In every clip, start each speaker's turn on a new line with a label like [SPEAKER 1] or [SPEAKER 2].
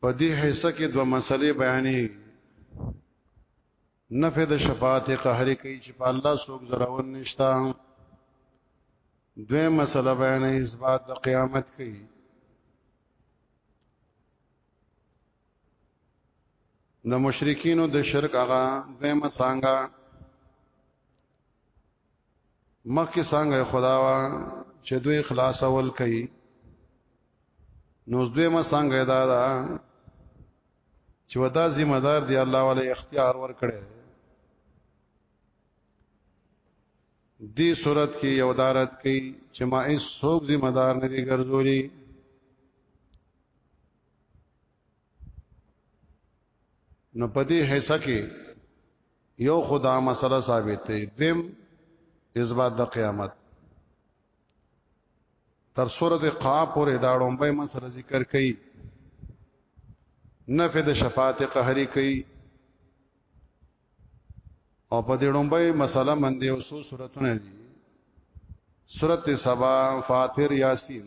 [SPEAKER 1] په دې حصہ کې دوه مسلې بیانې نفع د شفاعت قهري کوي چې په الله څوک ضرور نشتا دوه مسله بیانې اثبات د قیامت کوي د مشرکینو د شرک هغه دوه مسانګه مکه څنګه خدا وا چې دوی خلاص اول کوي نو دوی ما څنګه دا دا چې ودا ذمہ دار دی الله ولې اختیار ور کړی دی صورت کې یو دارت کوي چې ما هیڅ څوک ذمہ دار نه دی ګرځولي نو پدې حصہ کې یو خدا مسله ثابته دیم اثبات د قیامت تر سورته قاف پورې دا ډومبه مسله ذکر کړي نفع د شفاعت قهري کوي او په دې ډومبه مسله باندې اوسو سوراتونه دي سورته سبا فاطر یاسین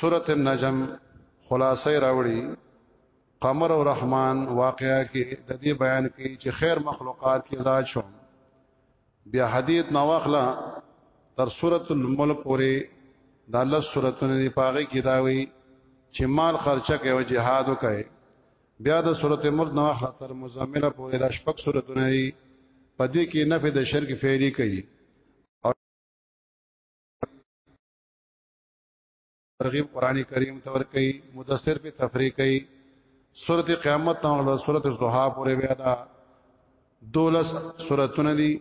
[SPEAKER 1] سورۃ النجم خلاصې راوړي قمر او رحمان واقعا کې د دې بیان کې چې خیر مخلوقات کې آزاد شو بیا حدیث نواخلا تر سورۃ الملک پورې د الله سوراتونه دی پاغه کې دا وی چې مال خرچه کوي او جهاد وکړي بیا د سورته مرد نو خطر مزمله پورې د شپږ سوراتونه دی پدې کې نفي د شرک فعلی کوي ترغیب قران کریم ته ور کوي مدثر په تفریق کوي سورته قیامت ته له سورته زوحا پورې بیا دا دولس سوراتونه دي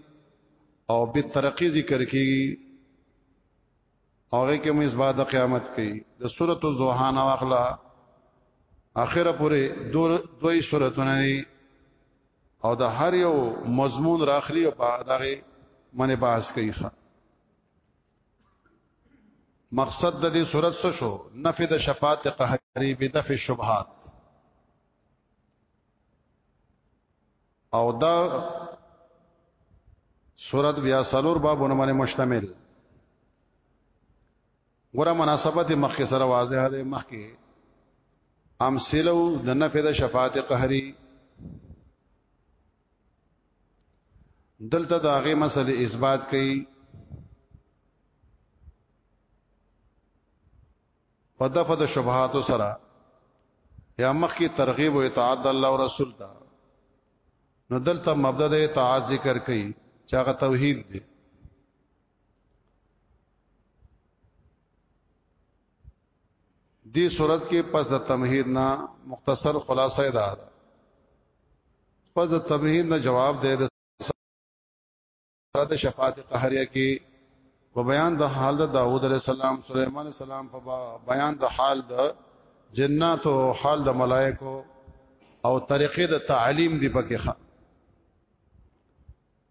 [SPEAKER 1] او به ترقی ذکر کیږي هغه کې مې اسباد قیامت کوي د سورته زوحا نه واخلا اخره پورې دوی سوراتونه دي او د هر یو مضمون راخلی او په دغه منه بحث کوي مقصد د دې صورت څه شو نفي د شفاعت قهري به دفع شبهات او دا صورت بیا سلور بابونه باندې مشتمل ګوره مناسبت مخکې سره واضح ده مخکې امثله د نفي د شفاعت قهري دلته دا غي مسله اثبات کړي په دغه د شبهات سره یا مخکې ترغیب او اطاعت الله او رسول ته نو دلته مبدا د اطاعت ذکر کړي چې هغه توحید دی دی صورت کې پس د تمهید نه مختصر خلاصه ده پس د تمهید نه جواب دی د صورت شفاعت قهریه کې په بیان د حال د داوود علیه السلام سليمان علیه السلام په بیان د حال د جنات او حال د ملائکو او طریقې د تعلیم دی پکې ښه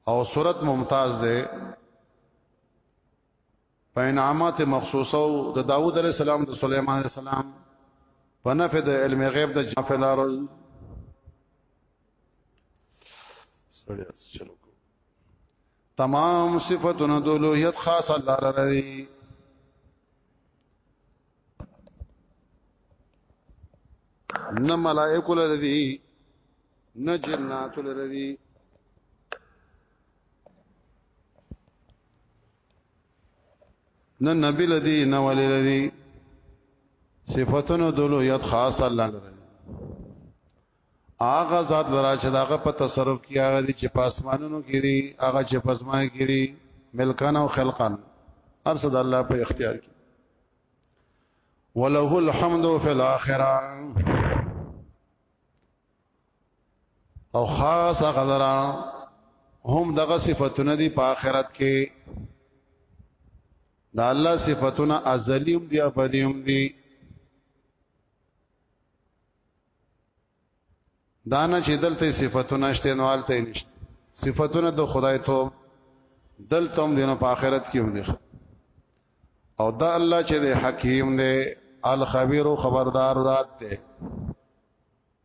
[SPEAKER 1] او صورت ممتاز ده په انعامات مخصوصه او د داوود علی السلام د سليمان علی السلام په نفع د علم غیب د جافلار سړی چلو تمام صفاتونه د لوهیت خاص الله لري نه ملائکه لري نه جنات لري نه نبی لدی نه ولی لدی صفاتونو دلو یت خاص الله لره هغه ذات لرا چې داغه په تصرف کې هغه دي چې پاسمانونو کې دي هغه چې پسمای کې دي ملکان او خلقان ارصد الله په اختیار کې وله الحمد فی الاخره او خاص غذرا هم دغه صفاتونه دي په آخرت کې دا الله صفاتونه ازلی هم دي ابدی هم دي دانا چې دلته صفاتونه شته نو آلته نشته صفاتونه د خدای ته دلته هم دي نو په آخرت کې هم دي او دا الله چې د حکیم دی الخبیر خبردار ذات دی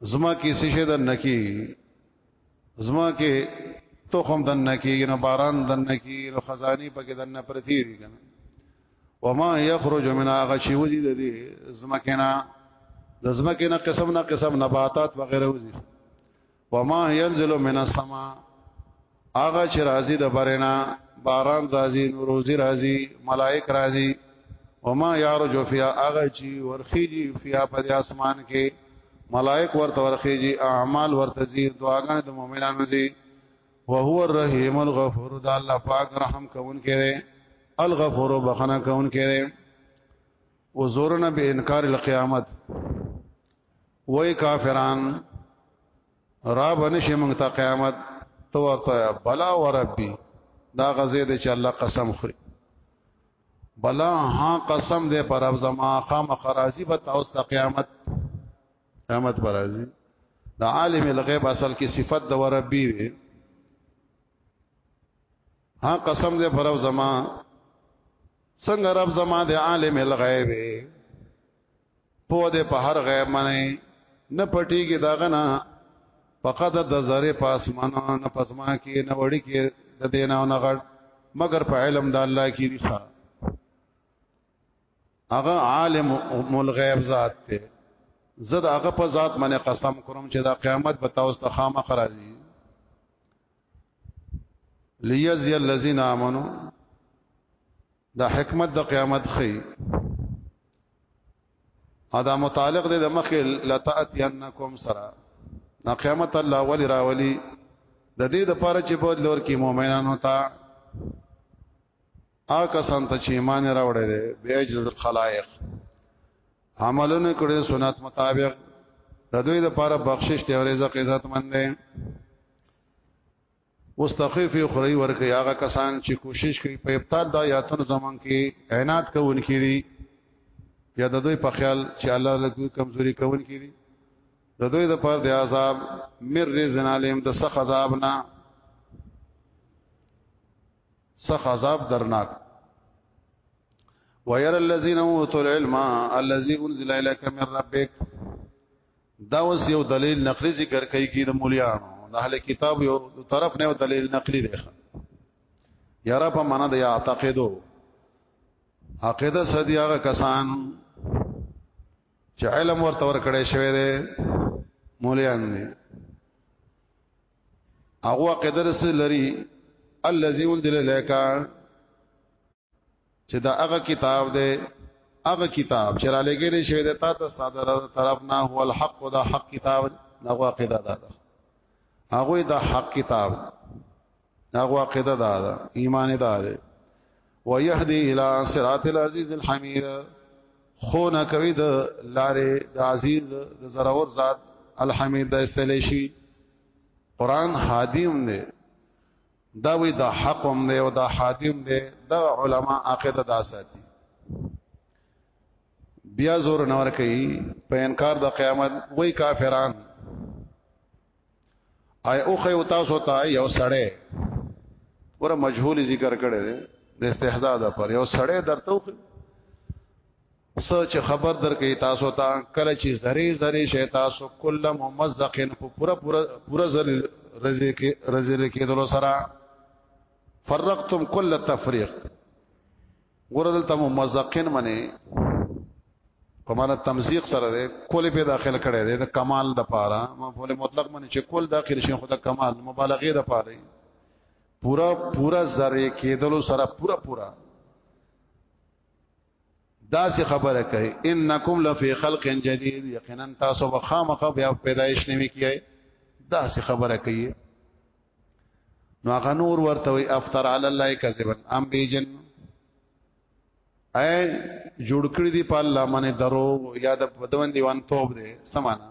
[SPEAKER 1] زما کې څه شه دن نکی زما کې تخم دن نکی نه باران دن نکی نو خزانی پکې دن پرتی دي کنه وما يخرج من غشي وزي د دې زمکنا د زمکنا قسم نه قسم نباتات وغيرها وزي وما ينزل من السماء هغه چې راضي د برنا باران راضي نوروزي راضي ملائک راضي وما يعرج فيها هغه چې ورخيږي فيها په اسمان کې ملائک ورته ورخيږي اعمال ورته زی دعاګانې د مؤمنانو دي وهو الرحیم الغفور دا الله پاک رحم کون کړي الغفور بخنه کون کړي وزورنا به انکار القیامت وای کافران را باندې شي موږ ته قیامت تو ورته بلا وربي دا غزه دې چې الله قسم خوري بلا ها قسم دې پر اب زما خام خرازي به تاسو ته قیامت قیامت پر راځي دا عالم الغیب اصل کې صفت د وربي وي ها قسم دې پر اب زما څنګه رب زما د عالم الغیب په دې په هر غیب باندې نه پټیږي دا غنا فقط د ذره په اسمان نه پسما کې نه وړي کې د دینا او نه غړ مگر په علم د الله کې دی ښا هغه عالم مول غیب ذات ته زد هغه په ذات باندې قسم کوم چې دا قیامت به تاسو ته خامہ خرازي ليزي الذين امنوا دا حکمت د قیامت خي ادا متعلق دې د مخه لتاتینکم سرا نا قیامت الله ولی راولی د دې د پاره چې په لور کې مؤمنانو ته آ کسان ته چې ایمان راوړې دي به جز خلائق عملونه کړې سنت مطابق د دوی د پاره بخشش ته او رزق عزت مند دي اوس تخفیف اخروی ورکي هغه کسان چې کوشش کوي په ابطال د آیاتونو زمون کې عنایت کوونکي دي یا د دوی په خیال چې الله له کوم کمزوري کوونکي دي د دوی د پر د عذاب مر رزن علیم د سخ عذاب نه سخ عذاب درناک وير الذين اوتوا العلم الذي انزل اليك من ربك دا اوس یو دلیل نقلی ذکر کوي کې د مولیانو د اهل کتاب یو طرف نه دلیل نقلی دی یاره په معنا د اعتقادو عقیده سدي هغه کسان چې علم ورته ورکړې شوی دی مولیان دي هغه عقیده سره لري الذي انزل لك چې دا هغه کتاب دی هغه کتاب چې را لګیلې شوی دی تا ته ستاسو طرف نه هو الحق دا حق کتاب هغه عقیده ده هغه دا حق کتاب هغه عقیده ده ایمان ده ده ويهدي الى صراط العزيز الحميد خونه کوي د لارې د عزیز د زراور ذات الحمید د استلیشی قران حادیم دی دا وی دا حق هم دی او دا حادم دی دا علما عقیده دا ساتي بیا زور نور کوي په انکار د قیامت وای کافران آی او خی او تاسو ته یو سړی ور مجهول ذکر کړي دی د استهزاء د پر یو سړی درته سوچ خبر درکې تاسو ته تا کله چې زری زری شي تاسو کله ممزقن په پورا پورا پورا زری رزي کې رزي کې دلو سره فرقتم کل تفریق ورزل تم ممزقن منی په معنا تمزیق سره ده کول په داخله کړي ده د کمال د پاره مفعول مطلق منی چې کول داخل شي خو د کمال مبالغه د پاره پورا پورا زری کې دلو سره پورا پورا دا څه خبره کوي انکم لفی خلق جدید یقینا تاسو به خامخ بیا پیدایش نیوي کیای دا څه خبره کوي نو هغه نور ورته وي افتر علی الله کذبا ام بیجن اے جوړ کړی دی په الله باندې درو یا د بدون دیوان توب دی سمانا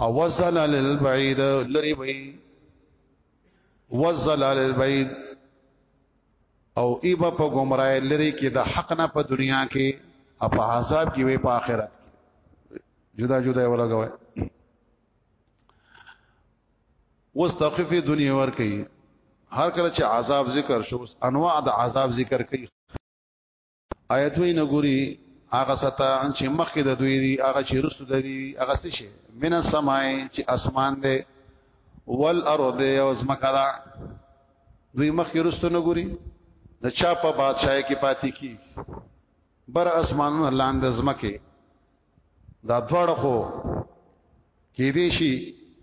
[SPEAKER 1] او وزل للبعید لری وی وزل للبعید او ایبا په گمراه لری کې د حق نه په دنیا کې او په عذاب کې وي په آخرت کې جدا جدا یې ولګوي اوس توقیف دنیا ور کوي هر کله چې عذاب ذکر شو انواع د عذاب ذکر کوي آیت وی نګوري هغه ستا چې مخکې د دوی دی هغه چې رسو د دی هغه څه شي من السماء چې اسمان دی والارض او زمکا دا دوی مخکې رسو نه ګوري د چا په بادشاہي کې پاتې کی بر اسمانونه لاندې زمکه دا دواړه خو کې دي شي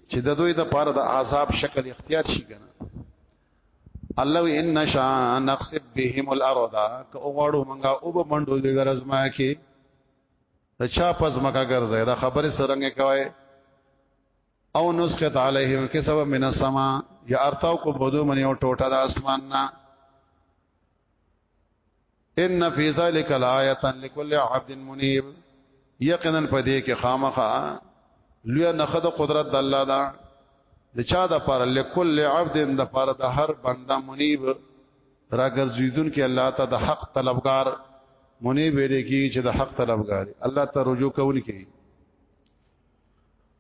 [SPEAKER 1] چې د دوی د پاره د عذاب شکل اختیار شي کنه الله ان نشا نقصب بهم الارض که وګړو منګه او به منډو دې غرزما کې د چا پس مکه ګرځي دا خبره سرنګ کوي او نسخت علیهم کسب من السما یا ارتاو کو بدو منی او ټوټه د اسمان نه ان فی ذلک لآیه لكل عبد منیب یقینا پدې کې خامخا لوی نخد قدرت د الله دا د چا د پر لكل عبد د پر د هر بنده منیب راګرځیدون کې الله ته د حق طلبگار منیب دې کې چې د حق طلبگار الله ته رجوع کوونکی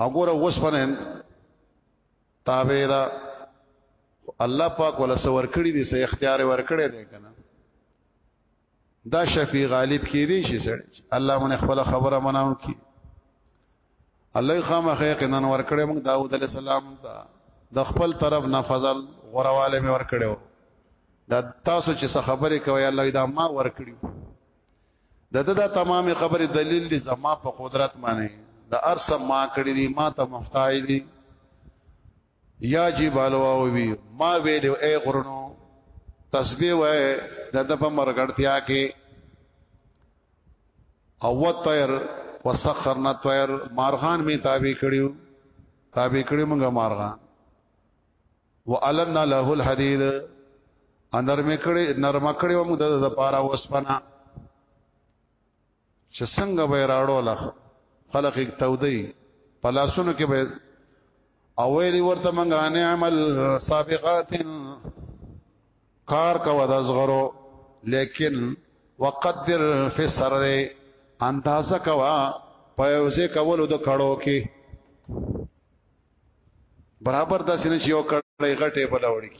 [SPEAKER 1] او ګوره وسپنه تابع ده الله پاک ولا سور کړی دي سه اختیار ور کړی دی کنه دا شفیع غالب کې دی شي سره الله مون خپل خبره مناو کی الله خامخې قنن ور کړی موږ داوود علی السلام دا د خپل طرف نه فضل غرواله می ور کړو دا تاسو چې څه خبرې کوي الله دا ما ور کړیو د دې د تمامې خبرې دلیل دی زما په قدرت باندې د ارس ما کړی دی ما ته محتاج دی یا جی بالوا وی ما ویل اے غرنو تسبیح وای د د په مرګړتیا کې او طیر وسخرنا طیر مارغان می تابع کړیو تابع کړی موږ مارغان وعلنا له الحديد اندر مې کړې نرم کړې و موږ د لپاره وسپنا چې څنګه به راړو لخ خلق یک تودي پلاسونو کې به اویلی ورته منګه نه عمل سابقات کار کو د زغرو لیکن وقدر فی سر دی اندازه کوا په یوځه کولو د کړو کې برابر دا سینه چې یو کړی غټه بل وړي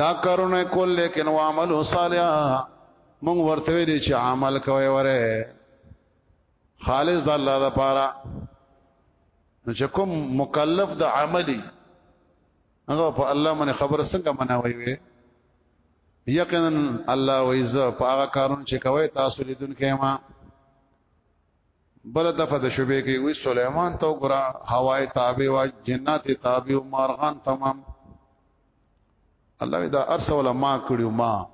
[SPEAKER 1] دا کارونه کول لیکن و عمل صالح مونږ ورته ویل چې عمل کوي وره خالص د الله د پاره نو چې کوم مکلف د عملي هغه په الله باندې خبر څنګه مناوي وي یقینا الله وایزه په هغه کارونه چې کوي تاسو لیدونکو ما بل دفعه د شوبې کې وی سليمان تو ګرا هواي تابع وا جنات تابع او مارغان تمام الله دا ارس ولا ما کړیو ما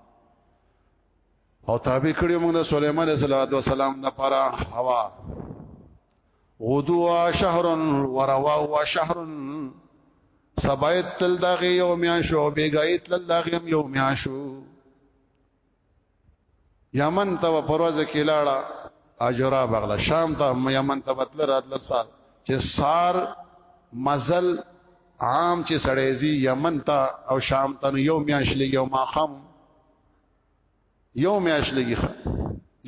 [SPEAKER 1] او تابع کړیو موږ د سليمان عليه السلام د پرا هوا غدوا شهر وروا وا شهر سبایت تل داغه یو میاشو بیګایت تل داغه یو میاشو یمن ته په پرواز کې لاړه اجرا بغله شام ته یمن ته بتل راتل سال چې سار مزل عام چې سړېزي یمن ته او شام ته یو میاش لګي او ماخم یو میاش لګي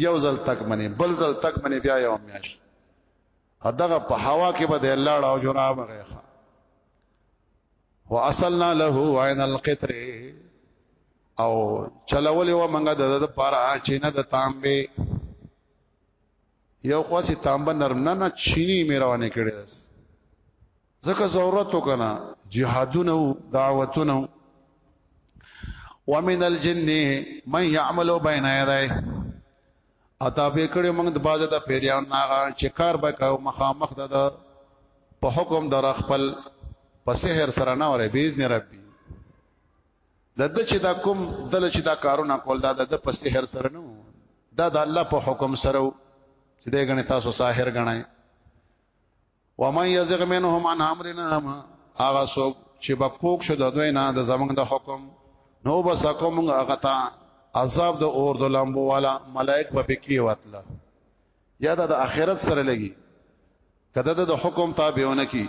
[SPEAKER 1] یو ځل تک منی بل ځل تک منی بیا یو میاش دغه په هوا کې به د الله او جناب غیخه واصلنا له عین القطر او چلولې و منګه د د پاره چې نه د تانبه یو خاصه تانبه نرم نه نه چینی مې روانه کړې ده ځکه ضرورت وکنه جهادونه دعوتونه ومن الجن من يعمل بين يديه اتا به کړي موږ د باز د پیریان ناغه چې کار به کوي مخامخ د په حکم در خپل په سحر سره نه وره باذن ربي د د چې دا کوم دل چې دا کارونه کول دا د په سحر سره نو دا د الله په حکم سره چې دې غني تاسو ساحر غنای و من یزغ منهم عن امرنا ما هغه څوک چې بکوک شو د دوی نه د زمنګ د حکم نو بس کوم هغه تا عذاب د اور د لامبو والا ملائک په بکی وتله یا د اخرت سره لګي کده د حکم تابعونه کی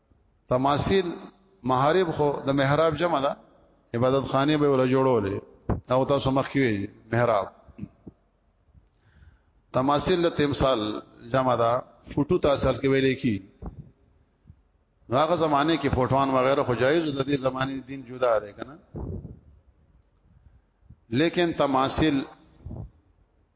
[SPEAKER 1] تماثيل محارب خو د محراب جمع ده عبادت خانه به ولا جوړولې او تاسو مخ کې محراب تماثيل د تمثال جمع ده فوټو تاسو کې ویلې کی هغه زمانه کې فوټوان وغیرہ خو جایز د دې زمانه دین جدا دی کنه لیکن تماثيل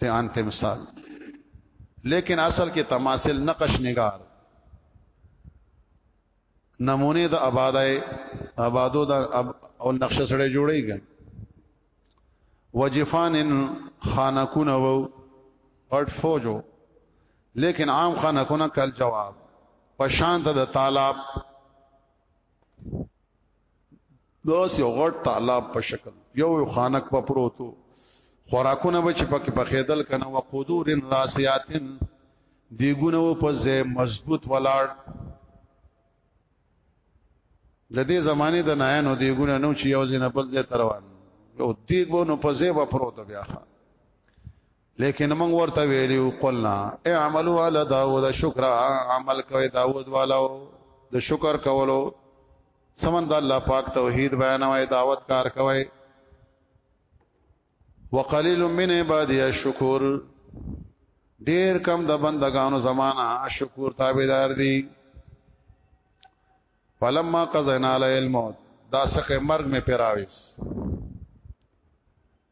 [SPEAKER 1] ته ان تمثال لیکن اصل کې تماثل نقش نگار نمونه د آبادای آبادو د او نقشه سره جوړیږي وجفان خانکونه وو پټ فوجو لیکن عام خانکونه کل جواب پشانت د طالب دوس یو غټ تعالی په شکل یو یو خانک په پروتو خوراکونه به چې پکې پخېدل کنه وقدور راسیاتن دیګونه و په ځای مضبوط ولاړ د دې زمانه د نایانو دیګونه نو چې یو ځین په ځای تروان یو دیګو نو په ځای و پروت بیا لیکن موږ ورته ویلو قلنا اعملوا على داوود شکر عمل کوي داوود والو د شکر کولو سمند الله پاک توحید بیانوي دعوت کار کوي وقلیل من عبادی الشکور ډیر کم د بندگانو زمانہ شکور تابعدار دي فلما قزنا علی الموت دا سکه مرګ می پیراویس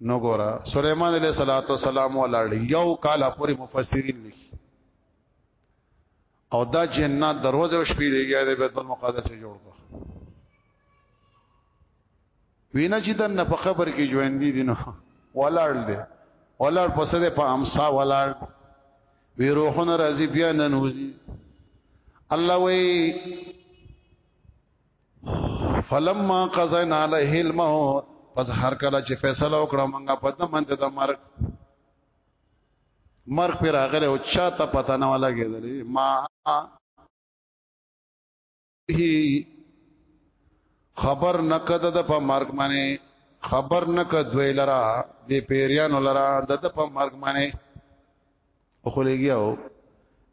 [SPEAKER 1] نو ګورا سليمان عليه صلوات و سلام ولاړ یو کال پورې مفسرین لیکي او دا جنات دروازه او شپې لګیا دی بیت المقدس جوړ کړ وینا چې د نه په خبر کې ژوند دي دینو ولاړ دی ولاړ پسې ده په امسا ولاړ وی روحونه راځي بیا ننوځي الله وی فلما قزنا علیه الموت پس هر کله چې فیصله وکړه مونږه په دمن د مرګ مرګ پر هغه او چا ته پتا نه ولګېدلې ما هی خبر نکد د په مرګ باندې خبر نکد ویلرا د پیریانو لرا د په مرګ باندې او خلګیاو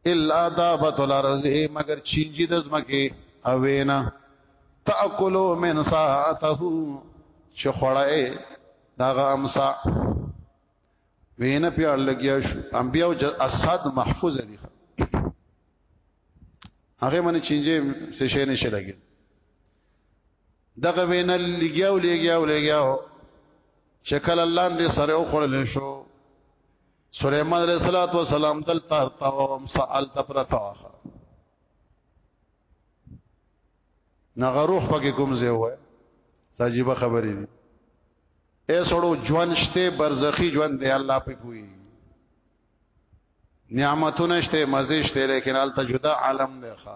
[SPEAKER 1] الا دابت الارض مگر چینجی د زمکه او وینا تاکلو من ساعته چې خړای داغه امسا وینا پیار لګیا شو انبیا او اسد محفوظ دي هغه منه چینجه څه شي نشه لګي دغه وینا لګیاو لګیاو لګیاو شکل الله دې سره او خړل شو سليمان عليه الصلاه والسلام دل ترتا وم سال تبرتا نغه روح پکې کوم زه وای ساجيبه خبرې دي اے سړو ژوند شته برزخی ژوند دی الله په پوي نعمتونه شته مزه شته لیکن ال تجدا عالم دی ښا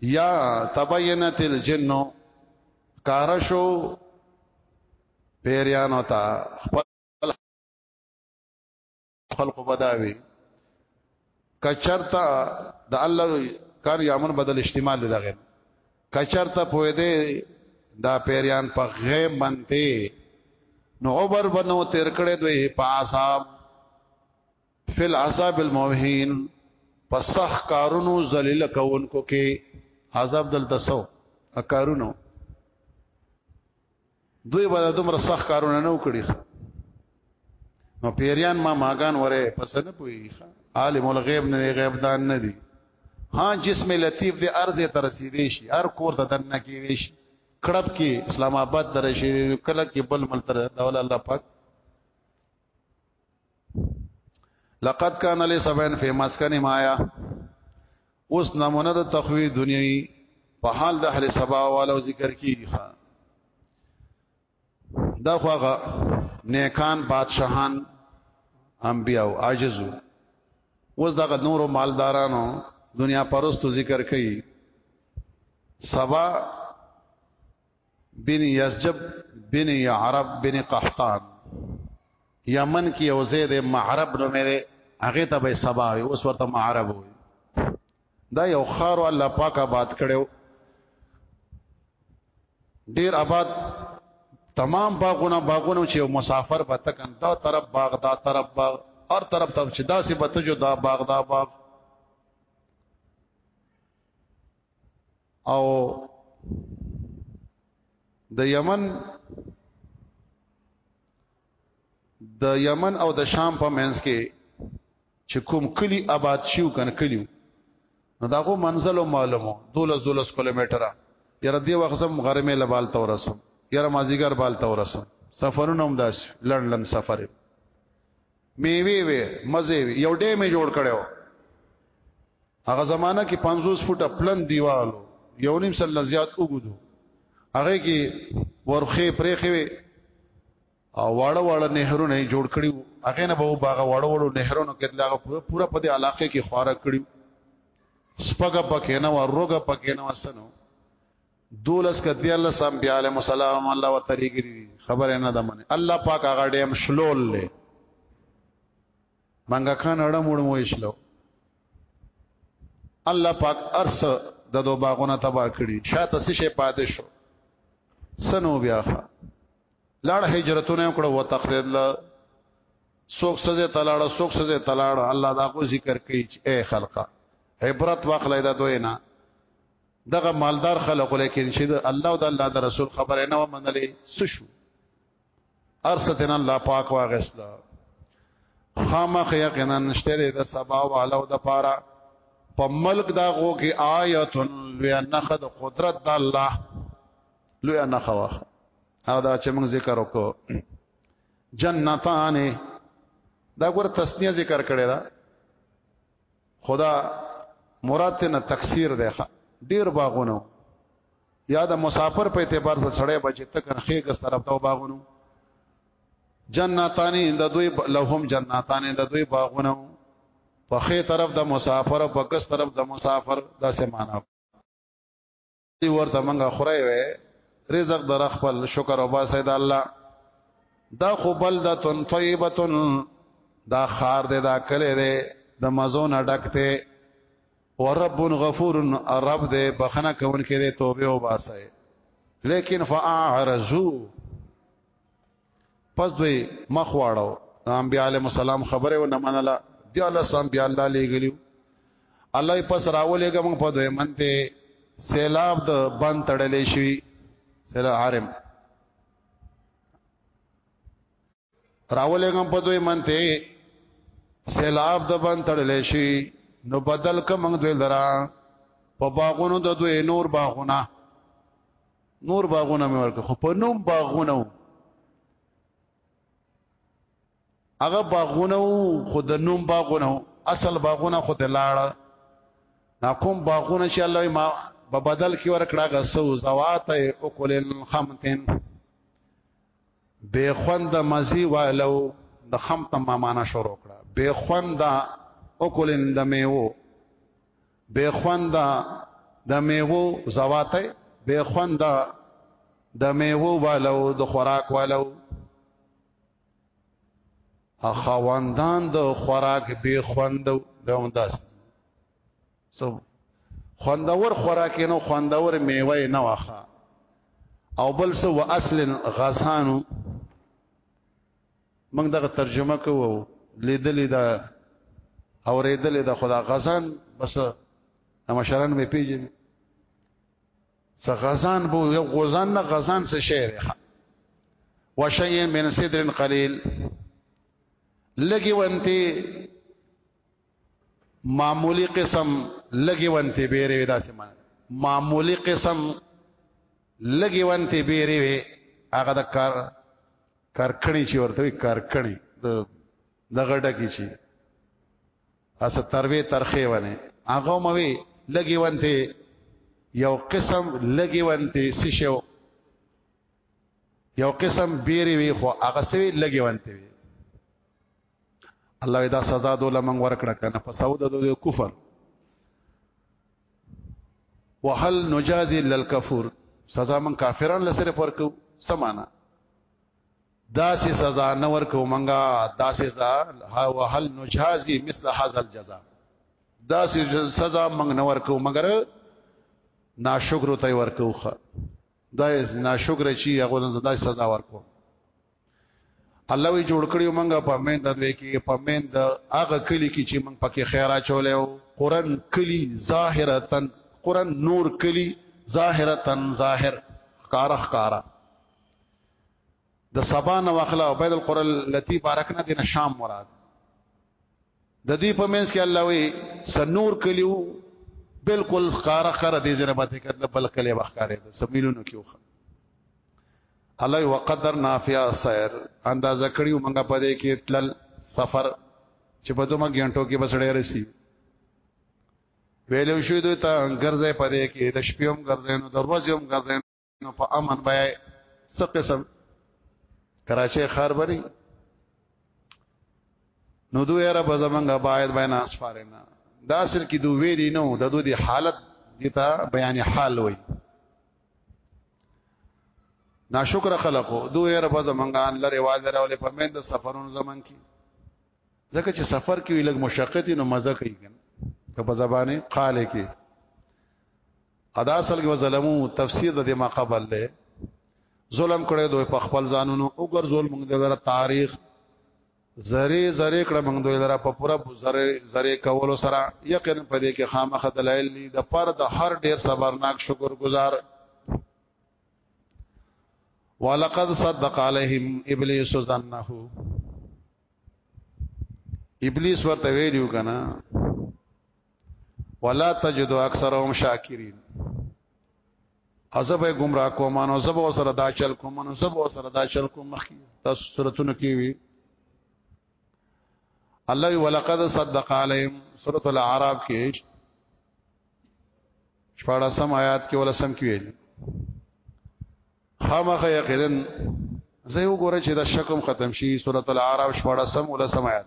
[SPEAKER 1] یا تبینت الجن کارشو پیریانو تا خپل خلق بداوی کچرتا د الله کار یامن بدل استعمال دی دغه کچرتا پوی دی دا پیریان په غیب منته نو عمر بنو تیر کړه دوی په عذاب فی العذاب الموهین پسخ کارونو ذلیل کوونکو کې عذاب دل تسو کارونو دوی به دومره سخت کارونه نه وکړي نو پیریان ما ماغان وره پس نه پوي عالم الغیب نه غیب دان نه دي ها جسم لطیف دی ارزه تر رسیدې شي هر کور ته دنه کې دي شي کړب کې اسلام آباد تر شي کله کې بل مل تر دا الله پاک لقد كان لسبن في مسكن مايا اوس نمونه د تخوی دنیوي په حال د اهل سبا والو ذکر کیږي دا خوغه نیکان بادشاهان انبیا او عاجزو اوس دغه نورو مالدارانو دنیا پرستو ذکر کوي سبا بن یسجب بن یعرب بن قحطان یمن کې یو زید معرب نوم دی هغه ته به سبا وي اوس ورته معرب وي دا یو خار الله پاک آباد کړو ډیر آباد تمام باغونه باغونه چې مسافر به تکن دا طرف باغ دا طرف باغ هر طرف ته چې دا سي بتجو دا باغ دا باغ او د یمن د یمن او د شام په منځ کې چې کوم کلی آباد شیو کنه کلیو نو داغو منزل او معلومو 12 12 کیلومتره یره دی وخزم غرمه لبال تورسم یره مازیګر بال تورسم سفرونه هم داس لړ لړ سفر میوي وي مزه وي یو ډیم جوړ کړو هغه زمانہ کې 50 فوټه پلن دیوال یو نیم سل زیات وګدو هغه کې ورخه پرېخه وي او واړه واړه نهرونه جوړ کړیو هغه نه به باغ واړه واړو نهرونو کې دا پورا په دې علاقې کې خواره کړیو سپګه پکې نه و روګه پکې نه وسنو دولس ک دیال سم بیا علیہ السلام الله ورته لګی خبره نه ده منه الله پاک هغه ډیم شلول له منګه خان اړه موړ مو شلو الله پاک ارس د دو باغونه تبا کړی شاته سشه پاتې شو سنو بیا خا لاړ هجرتونه کړو وتخدید لا سوک سزه تلاړه سوک سزه تلاړه الله دا کو ذکر کوي اے خلقا عبرت واخلای دا دوی نه دغه مالدار خلق لیکن چې الله او د الله د رسول خبره نه ومنلې سشو ارستن الله پاک واغست خامخ یقینا نشته د سبا والو د پاره په ملک دا غو کې آیت لوی نخد قدرت د الله لوی نخوا او دا چې موږ ذکر وکړو جنتان دا ګور تسنیه ذکر کړی دا خدا مراد ته نه تکثیر دی ډیر باغونو یا د مسافر په اعتبار سره سړی بچی ته کنه خېګس طرف ته باغونو جناتانی د دوی لهم جناتانی د دوی باغونه په خې طرف د مسافر او په ګس طرف د مسافر دا سه معنا ورته منګه خورای وې رزق در خپل شکر او باسه د الله دا خو بلدتن طیبتن دا خار دې دا کله دې د مزون ډکته ورب غفور رب دې بخنه کون کې دې توبه او باسه لیکن فاعرجو پس دوی مخ واړو انبیاء علیهم السلام خبره و نه منله دی الله سم بیا الله لګلیو الله پس راولېګه موږ په دوی منته سیلاب د بند تړلې شي سیلاب حرم راولېګم په دوی منته سیلاب د بند تړلې شي نو بدل ک موږ دوی لرا په باغونو د دوی نور باغونه نور باغونه مې ورکړ خو په نوم باغونه وو هغه باغونه وو خو د نوم باغونه وو اصل باغونه خو ته لاړه نا کوم باغونه چې الله ما په بدل کې ورکړه غسو زوات او کولن خمتن به خوند مزي والو د خمت ما معنا شروع کړه به خوند او کولن د میوه بے خوند د میوو زواته بے خوند د میوو والو د خوراک والو اخواندان د خوراک بے خوند به هم داس سو خوندور خوراک نو خوندور میوه نه واخه او بل سو اصل غسانو موږ دغه ترجمه کوو لیدلې دا اورېدلې دا خدا غزان بس مشران مې پیژن څه غزان بو یو غزان نه غزان څه شعر وشیء من صدر قلیل لګي ونتي معمولی قسم لګي ونتي بیره ودا سما معمولی قسم لګي ونتي بیره وی هغه د کار کرکړی چې ورته وي کرکړی د دغه ډکی شي اس تروي ترخه ونه هغه موي لګي ونته یو قسم لګي ونته سشو یو قسم بیری وی خو هغه سوي لګي ونته وی الله دا سزا دوله من ورکړه کنه په سود د کفر وهل نجازي للکفور سزا من کافرانو لسره فرقو سمانا داسې سزا نه ورکو منګه داسې سزا وهل نجازي مثل هذا الجزاء داسې سزا من نه ورکو مگر ناشکر ته ورکو خه دا ناشکر چی هغه داسې سزا ورکو الله وی جوړ کړیو منګه په مین د دوی کې په مین د هغه کلی کې چې موږ پکې خیره چولې او قران کلی ظاهرتن قران نور کلی ظاهرتن ظاهر کار خکارا د سبا نو اخلا عبید القرى التي بارکنا دین شام مراد د دې په مینس کې الله وی سنور کلیو بالکل خکارا خره دې زره باندې کده بل کلی وخکارې د سمیلونو کې وخه الله وقدر نافع سیر اندازه کړیو منګه پدې کې تل سفر چې په دوه غنټو کې بسړې رسی ویلو شو دوی ته ګرځې پدې کې د شپې هم ګرځې نو دروازې هم ګرځې نو په امن بیا څه قسم کراچي خار بری نو دوی را به زمنګ باید بین اسفارنا دا سر کې دوی ویلی نو د دوی حالت دیتا بیان حال وای ناشکر خلقو دوی رب زمنګان لره واځه راولې په مند سفرونو زمنګ کې ځکه چې سفر کې لږ مشقت نو مزه کوي کنه په زبانه قاله کې ادا اصل کې ظلمو تفسیر د ما قبل له ظلم کړي دوی په خپل ځانونو او ګر ظلم موږ د تاریخ زری زری کړه موږ دوی لره په پوره زری زری کولو سره یقینا په دې کې خامخ دلایل دي د پر د هر ډیر صبرناک شکر گزار ولقد صدق عليهم ابلیس ظنه ابلیس ورته ویلو کنه ولا تجد اکثرهم شاکرین عذاب گمراه کوم نو زب وسره دا چل کوم نو زب وسره دا چل کوم مخ تاسو سورتونو کې وی الله ولقد صدق علیهم سورۃ الاعراف کې شپږ سم آیات کې ولسم کې ویل خامخه یقیدن زه یو ګوره چې دا شکم ختم شي سورۃ الاعراف شپږ سم ولسم آیات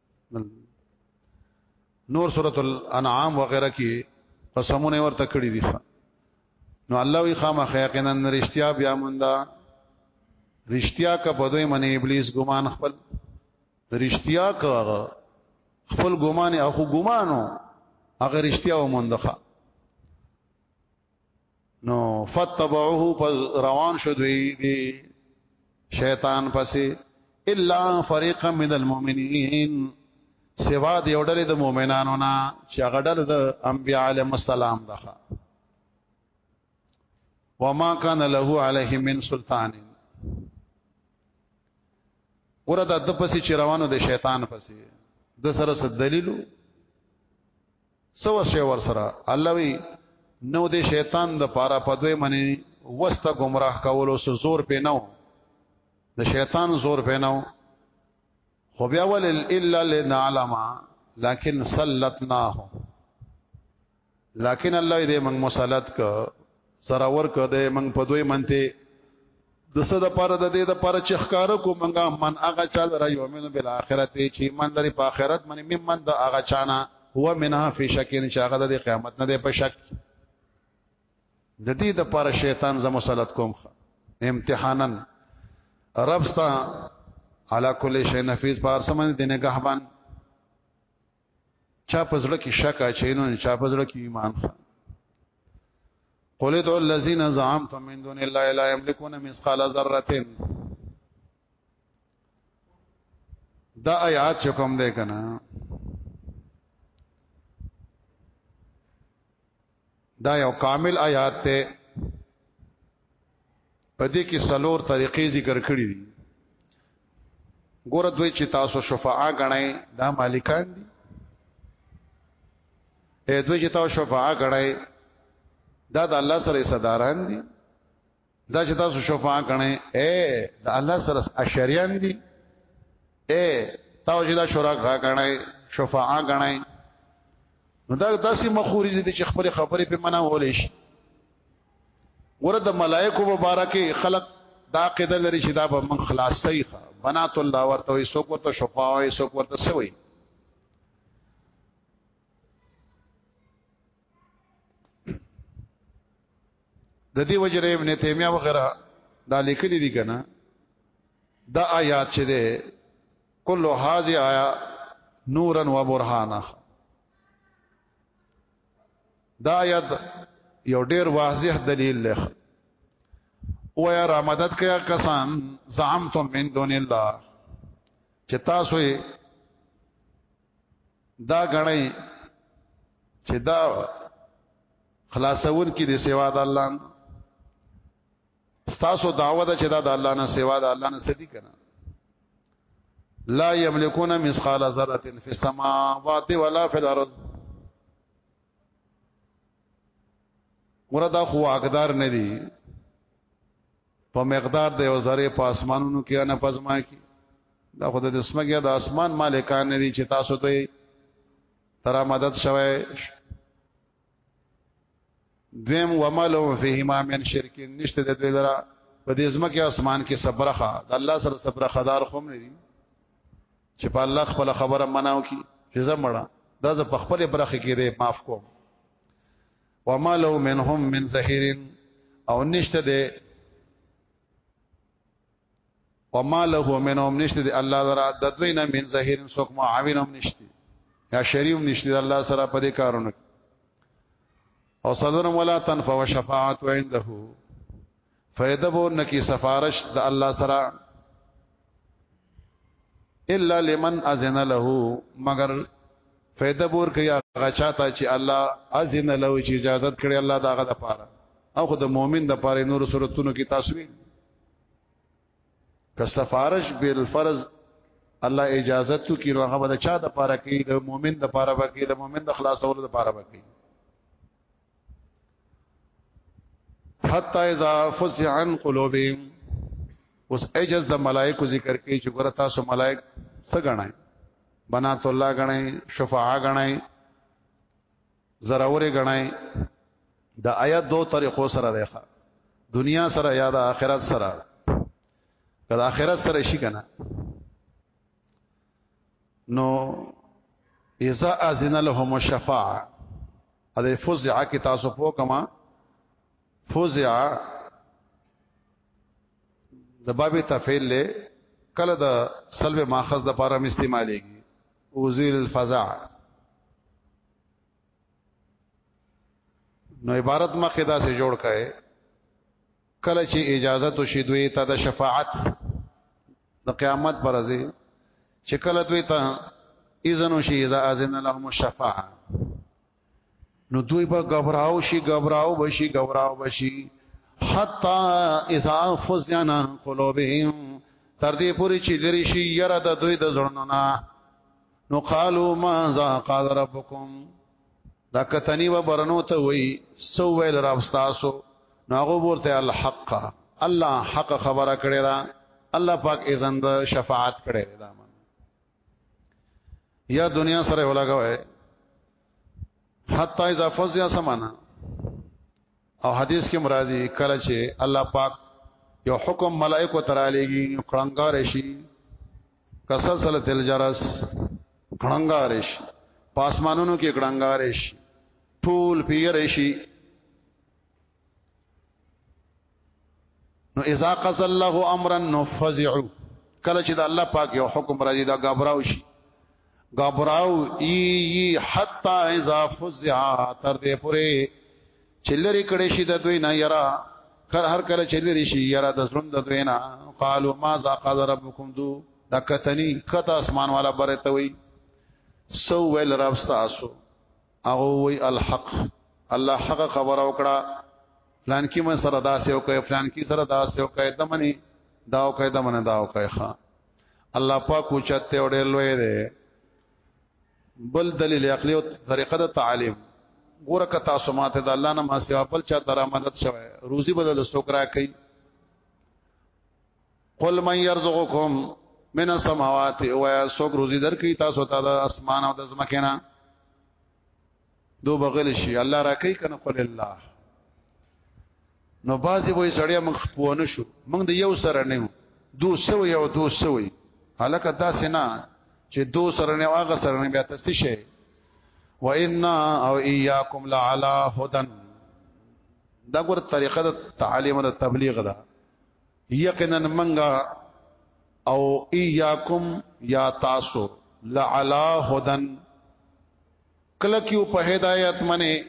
[SPEAKER 1] نور سورۃ الانعام وغیرہ کې قسمونه ورته کړی دي نو الله وی خامخ یقینا رښتیا بیا موندا رښتیا کا په دوی منی ابلیس ګمان خپل رښتیا کا خپل ګمان اخو ګمانو هغه رښتیا ومندخه نو فتبعوه پس روان شو دوی دی شیطان پسې الا فريقا من المؤمنين سوا دی اورل د مؤمنانو نه چې هغه ډل د انبياء عليهم السلام دغه وما كان له عليه من سلطان ورته د پسې چې روانو د شیطان پسې د سره سره دلیلو سو شی ور سره الله وی نو د شیطان د پاره په دوی منی وسته گمراه کولو سو زور په نو د شیطان زور په نو خو بیا ول الا لنعلم لكن سلطناه لكن الله دې موږ مسلط ک سره ور ک دې موږ په دوی منته د څه د پاره د دې د پاره چې ښکار کو منګه من هغه چا در یومن بالاخره چې من لري په آخرت باندې ممن د هغه چانا هو منها فی شک ان شاء الله د قیامت نه دی په شک د دې د پاره شیطان زمو مسلط کوم امتحانن رب ستا علا کل شی نفیس پار سمند دینه غهبان چا په زړه کې شک اچي نو چا په زړه کې ایمان خان قل ادعوا الذين زعمتم من دون الله لا يملكون مثقال ذره دا آیات چې کوم دی کنه دا یو کامل آیات ته پدې کې سلور طریقې ذکر کړې دي ګوره دوی چې تاسو شفاعه غنئ دا مالکان دي اې دوی چې تاسو شفاعه غنئ دا د الله سره صداران دي دا چې تاسو شفاعت کړي اے د الله سره اشریان دي اے تاسو چې دا شرکا کړي شفاعت کړي نو دا داسې مخوري دي چې خپل خبرې په معنا ولې شي ورته د ملائکه مبارکي خلق دا قید لري چې دا به من خلاصي بنات الله ورته وي سوک ورته شفاء وي سوک ورته سوي د دې وجره ابن تیمیه وغیرہ دا لیکلي دي کنه دا آیات چې ده کل هاذه آیا نورا و برهانا دا آیات یو ډیر واضح دلیل له او یا را مدد کیا کسان زعمتم من دون الله چې تاسو دا غړی چې دا خلاصون کې د سوا د الله ستاسو دعوه ده چې دا د الله نه سوا د الله نه سدي کنه لا یملکون مثقال ذره فی السماوات ولا فی الارض وردا خو حقدار نه دي په مقدار د یو ذره په اسمانونو کې نه پزما کې دا خود د سمګه د اسمان مالکان نه دي چې تاسو ته ترا مدد شوه دویم وملو فیهما من شرک نشته د دوی لرا په دې ځمکه اسمان کې صبرخه د الله سره صبرخه دار خوم نه دي چې په الله خپل خبره مناو کی چې زمړه دا ز په خپل برخه کې دې معاف کوم وما له منهم من ظهير او نشته ده وما له منهم نشته ده الله درا د دوی نه من ظهير څوک معاون هم نشته یا شریوم نشته ده الله سره په دې کارونه او صدرم ولا تنفع شفاعت عنده فائدہ بو نکی سفارش د الله سره الا لمن اذن له مگر فائدہ بور کیا غچاتا چې الله اذن له چې اجازه کړي الله داغه د پاره او خو د مؤمن د پاره نور صورتونو کې تاسو که سفارش بالفرض الله اجازه تو کی روغه بده چا د پاره کی د مؤمن د پاره وکی د مؤمن د خلاصولو د پاره وکی حتا اذا فزع عن قلوبهم اوس اجز د ملائکو ذکر کوي چې ګور تاسو ملائک څه غنای بنات الله غنای شفاعه غنای زراور غنای د آیات دو طریقو سره دی دنیا سره یا د آخرت سره کله آخرت سره شي کنه نو اذا اذن لهم الشفاعه اده فزع کی تاسو په کما فزع د باب تفعیل له کله د سلب ماخذ د پاره استعمالي وزیر الفزع نو عبارت مخه دا سه جوړ کای کله چې اجازه تو شي دوی ته د شفاعت د قیامت پر ځای چې کله دوی ته اذن شي اذا اذن لهم الشفاعه نو دوی به غبراو شي غبراو بشي غبراو بشي حتا اذا فزنا قلوبهم تر دې پوري چې لري شي یره د دوی د زړونو نه نو قالو ماذا قال ربکم دا کتنی و برنو ته وی سو ویل رب تاسو نو هغه ورته الحق الله حق خبره کړی دا الله پاک اذن د شفاعت کړی دا من یا دنیا سره ولاګوي حتا اذا فزع سمانا او حدیث کې مرادي کله چې الله پاک یو حکم ملائکه ترا لېږي کړنګار شي کسلسله تل جرس کړنګار شي پاسمانونو کې کړنګار شي ټول پیر شي نو اذا قضى الله امرا نفزعوا کله چې د الله پاک یو حکم راځي دا غبراو شي غبراو ای ای حتا اذا فزع تر دې پوره چې لری کړي شي د دوی نه یرا کر هر کله چې لری شي یرا د زړه د دوی نه قالوا ما ذا قد ربكم دو دا کتنی کته اسمان والا برته وي سو ویل رب تاسو هغه وی الحق الله حق خبر او کړه پلان کې من سره داسې او کوي پلان کې سره داسې او کوي دمنه دا او کوي دمنه دا او کوي ښا الله پاک او چته او ډېر لوی دی بل دلیل عقلی او طریقه د تعلیم ګوره که تاسو ماته د الله نه ما سیوا بل چا درآمدت شوی روزي بدل سوکرا کوي قل من يرزقكم من السماوات و سوک روزی در کی تاسو ته د اسمان او د زمکینا دو بغل شي الله را کوي کنه قل الله نو بازي وای سړی مخ پونه شو موږ د یو سره نه دو سو یو دو سو هلکه داسې نه چې دو سره نه واغه سره نه بیا تاسو شي و ان او اياكم لعلى هدن دا ګور طریقه د تعلیم او تبلیغ ده یقینا منګه او ایاکم یا تاسو لعلا هدن کله کیو په هدایت منه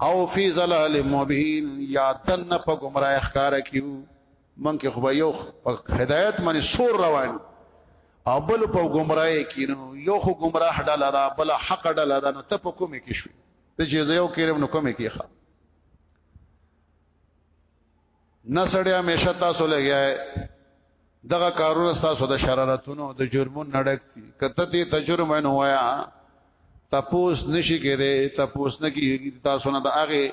[SPEAKER 1] او فی ظلال مبین یا تن په گمراه ښکار کیو من کې خو یو په هدایت منه سور روان او بل په گمراه کینو یو خو گمراه ډاله دا بل حق ډاله دا نو ته په کومه کې شو ته چې یو کېرم نو کومه کې ښه نه سړی همیشه تاسو لګیاي دغه کارونه تاسو د شرارتونو د جرمونو نډک دي کته ته تجرم نه وایا تپوس نشي کېده تپوس نه کیږي تاسو نه د هغه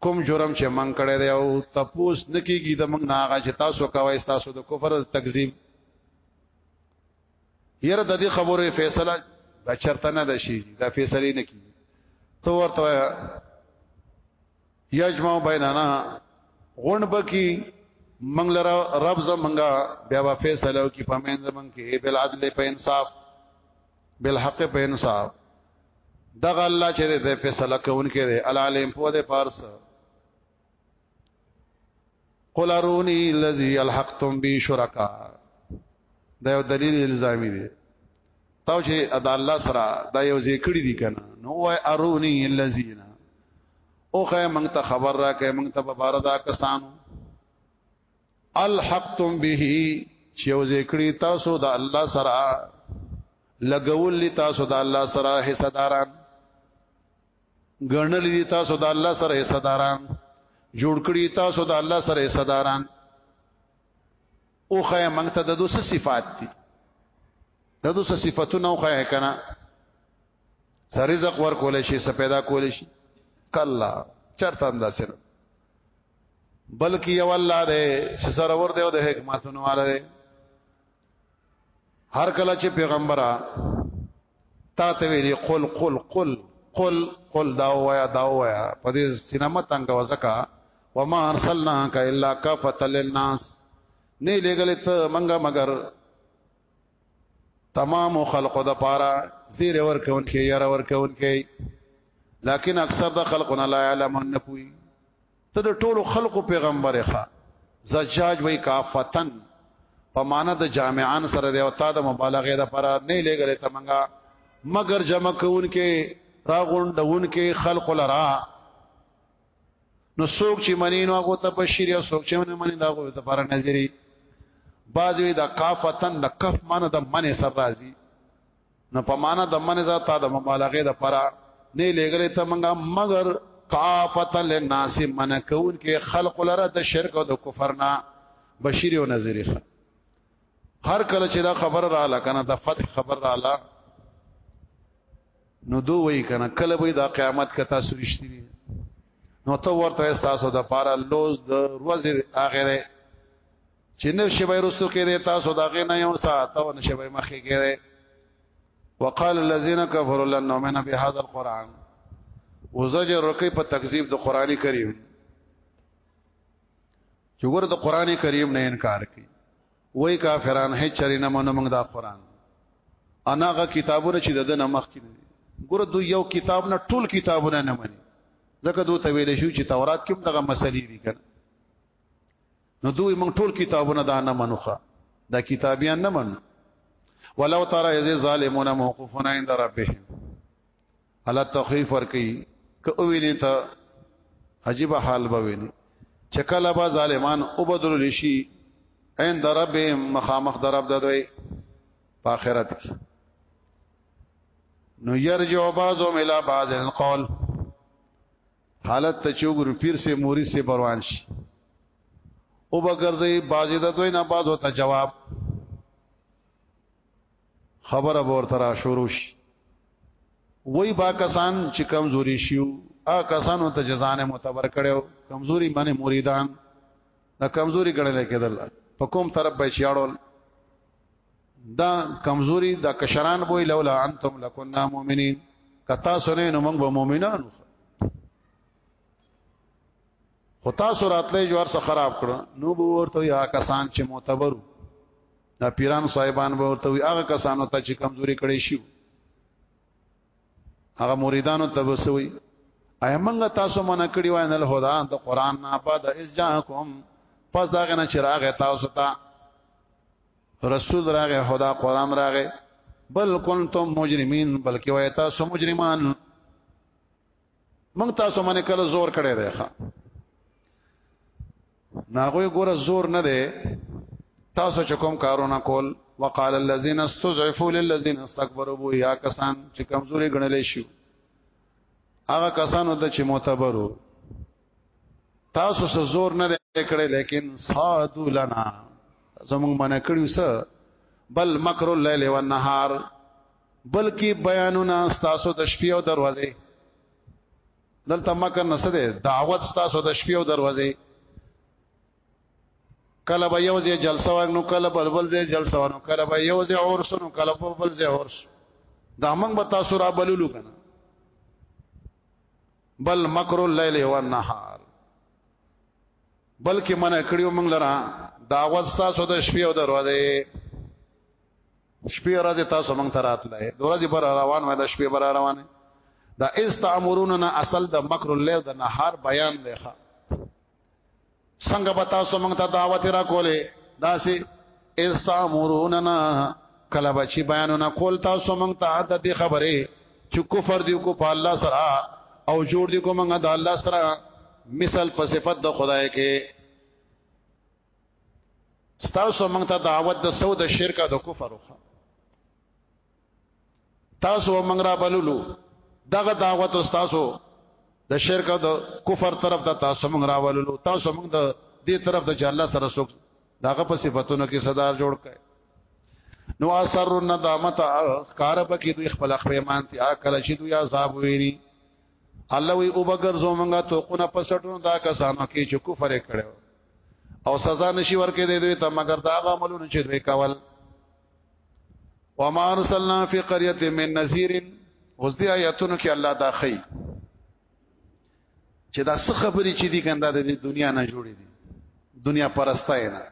[SPEAKER 1] کوم جرم چې من کړی دی او تپوس نه کیږي د موږ نه هغه چې تاسو کوي تاسو د کفر تکذیب یره د دې خبرې فیصله د چرته نه ده شي دا فیصله نه کیږي تو ورته یجمع بیننا غون بکی منګ لرا رب زمنګا بیا وا فیصله کی پمن زمنګ کې بل عدل په انصاف بل حق په انصاف دغه الله چې دې فیصله کوونکې دې العلیم په دې پارس قل اروني الذي الحقتم به شرکا دا یو دلیل الزامی دی تاو چې ادا الله سره دا یو ذکر دي کنه نو وای ارونی الذین او خه مونږ ته خبر را کې مونږ ته بار دا کسان الحقتم به چې یو ذکر تاسو دا الله سره لګول تاسو دا الله سره حصداران ګڼل دي تاسو د الله سره حصداران جوړ کړی تاسو د الله سره حصداران او خه موږ ته د دوه صفات دي د دوه صفاتونه او خه کنه سر رزق ور کول شي څه پیدا کول شي کلا چرته انداز سره بلکې یو الله دې چې سره ور دی او د حکمتونو والا دی هر کله چې پیغمبره تا ته ویلي قل قل قل قل قل دا وایا دا وایا په دې سینما تنګ وزکا وما ارسلناک الا کافتا للناس نه لګل ته منګه مگر تمام خلقو د پاره زیر ور کون کې ير ور کون کې لکن اکثر د خلقنا لا علم نه پوي ته د ټولو خلقو پیغمبر ښا زجاج وای کافتن په معنا د جامعان سره دی او تا د مبالغه د پر نه لګلې ته منګه مگر جمع کون کې راغونډون کې خلق لرا نو څوک چې منی نو هغه ته بشیر او څوک چې نه منی دا هغه ته پر نظری بعضوی د کافتن د کف معنی د منی سر راځي نو په معنا د من ذات تا د مبالغه د پرا نه لګلې ته منګه مگر کافت للناس من کون کې خلق لره د شرک او د کفر نه بشیر او نذیر هر کله چې دا خبر را لکنه د فتح خبر را لا نو دو وی کنه کله به دا قیامت کتا سرشتي نو ته ورته تاسو د پاره لوز د روزه اخره چې نشي به رسو کې دي تاسو دا غي نه یو ساعت او نشي به مخې کې دي وقال الذين كفروا لن نؤمن بهذا القران وزجر رکی په تکذیب د قران کریم چې ور د قران کریم نه انکار کوي وای کافران هي چرې نه مونږ موږ دا قران اناغه کتابونه چې د دنه مخ کې ګور دوی یو کتاب نه ټول کتابونه نه مني ځکه دوی ته ویل شو چې تورات کې دغه مسلې دي کنه نو دوی موږ ټول کتابونه دا نه منوخه دا کتابیان نه منو ولو ترى اذ الظالمون موقوفون عند ربهم الا تخفيف ورکی که ویني ته عجیب حال به ویني چې کله به ظالمان او بدل لشي عند ربهم مخامخ در رب دوی په آخرت کې نو يرجو بعضهم الى بعض القول حالت ته چوغور پیر سے موري سے بروان شي او بغرزي بازي د دوی نه باز وته جواب خبره به ورته را شروع شي وای با کسان چې کمزوري شيو ا کسانو ته جزانه متبر کړو کمزوري باندې مریدان دا کمزوري ګڼل کېدل په کوم طرف به چاړول دا کمزوري دا کشران بوې لولا انتم لکنا مؤمنین کتا سره نو موږ به مؤمنان خو تاسو راتلې جوار سره خراب کړو نو به ورته یا کسان چې معتبر دا پیران صاحبان به ورته وي هغه کسانو ته چې کمزوري کړي شي هغه مریدانو ته وسوي ایمنګ تاسو منا کړی وای نه هدا د قران نه بعد از جاءکم پس دا غنه چراغ تاسو ته رسول راغه خدا قران راغه بل کنتم مجرمین بلکې وای تاسو مجرمان موږ تاسو باندې کله زور کړی دی ښا ناغوی ګوره زور نه دی تاسو چې کوم کارونه کول وقال الذين استضعفوا للذين استكبروا بو یا کسان چې کمزوري ګڼل شي هغه کسانو ته چې معتبرو تاسو سره زور نه کړی لیکن صادو لنا زمون منع کړیو سر بل مکر الليل والنهار بلکې بیانونه تاسو د شپې او دروازې دلته مکر نسه ده دعوت تاسو د شپې او دروازې کله به یو ځای جلسه وانو کله بل بل ځای جلسه وانو کله به یو ځای اورس نو کله بل بل ځای اورس دا موږ به تاسو را بللو کنه بل مکر الليل والنهار بلکې منع کړیو موږ لرا دعوت تاسو د شپې او د ورځې شپې ورځې تاسو موږ ته راتلای د ورځې بر روان وای د شپې بر روانه دا استامروننا اصل د مکر الليل د نهار بیان دی ښا څنګه به تاسو موږ ته دعوت را کولې داسې استامروننا کله بچی بیانونه کول تاسو موږ ته د دې خبرې چې کفر دی کو په الله سره او جوړ دی کو موږ د الله سره مثال په صفت د خدای کې ستاسو موږ ته دعوت د سود شرک او د کفر وخه تاسو موږ را بللو دغه دعوت تاسو د شرک او د کفر طرف ته تاسو موږ را بللو تاسو موږ د دې طرف ته چې الله سره څوک داغه په صفاتونو کې صدر جوړ کړي نو اثر الندامت کار بکی دوی خپل خپېمان تی اکل شي دوی عذاب ویری الله وی او بغیر زومنګا تو کو نه پسټونو دا کسانو کې چې کفر کړو او سزا نشي ورکې دی دوی ته مگر دا عملونه چې دوی کول وما ارسلنا فی قريه من نذير اوس دې آیاتونو کې الله دا خي چې دا څه خبرې چې دي کنده د دنیا نه جوړې دي دنیا پرستای نه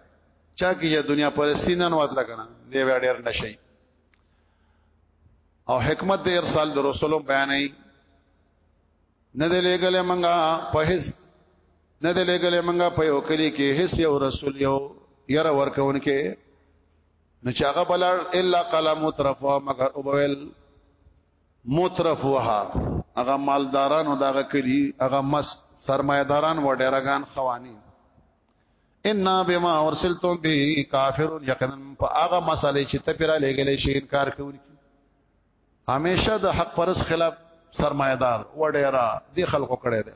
[SPEAKER 1] چا کې یا دنیا پرستی نه نوات لګنه دی وړر نشي او حکمت د ارسال د رسولو بیانې نه دی لګلې منګه په هیڅ نه دی لګلې منګه په یو کلی کې هیڅ یو رسول یو یره ورکون کې نو چې هغه بلار الا قال مترف مگر او بویل مترف وها هغه مالدارانو دغه کلی هغه مس سرمایداران و ډیرګان خوانی ان بما ورسلتم به کافر یقینا فاغه مسئله چې ته پیرا لګلې شي انکار کوي همیشه د حق پرس خلاف سرمایدار وډیرا دی خلکو کړي دی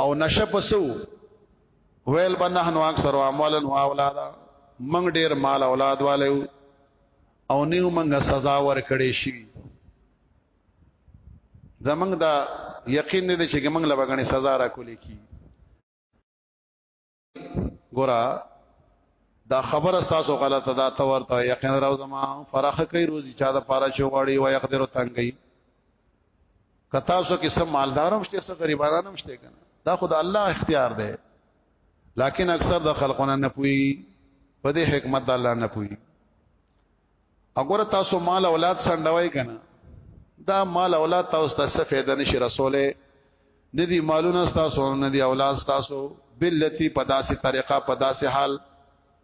[SPEAKER 1] او نشه پسو ویل بنه نو اکثر اموال او اولاد منګ ډیر مال اولاد والو او نیو منګه سزا ور کړې شي زمنګ دا یقین دې چې موږ لبغنې سزا را کولې کی ګورا دا خبر استاسو غلطه دا تور ته یقین راو زما فراخه کوي روزي چا دا پارا چوغړی و یقدر تنګي کتا سو کې سم مالدارم شته سم غریبانم شته کنه دا خود الله اختیار دی لکن اکثر د خلقونه نه پوي په دې حکمت د الله نه پوي اګوره تاسو مال اولاد سندوي کنه دا مال اولاد تاسو ته څه فائدہ نشي رسوله ندي مالونه تاسو نه دي اولاد تاسو بلتی پداسي طریقه پداسي حال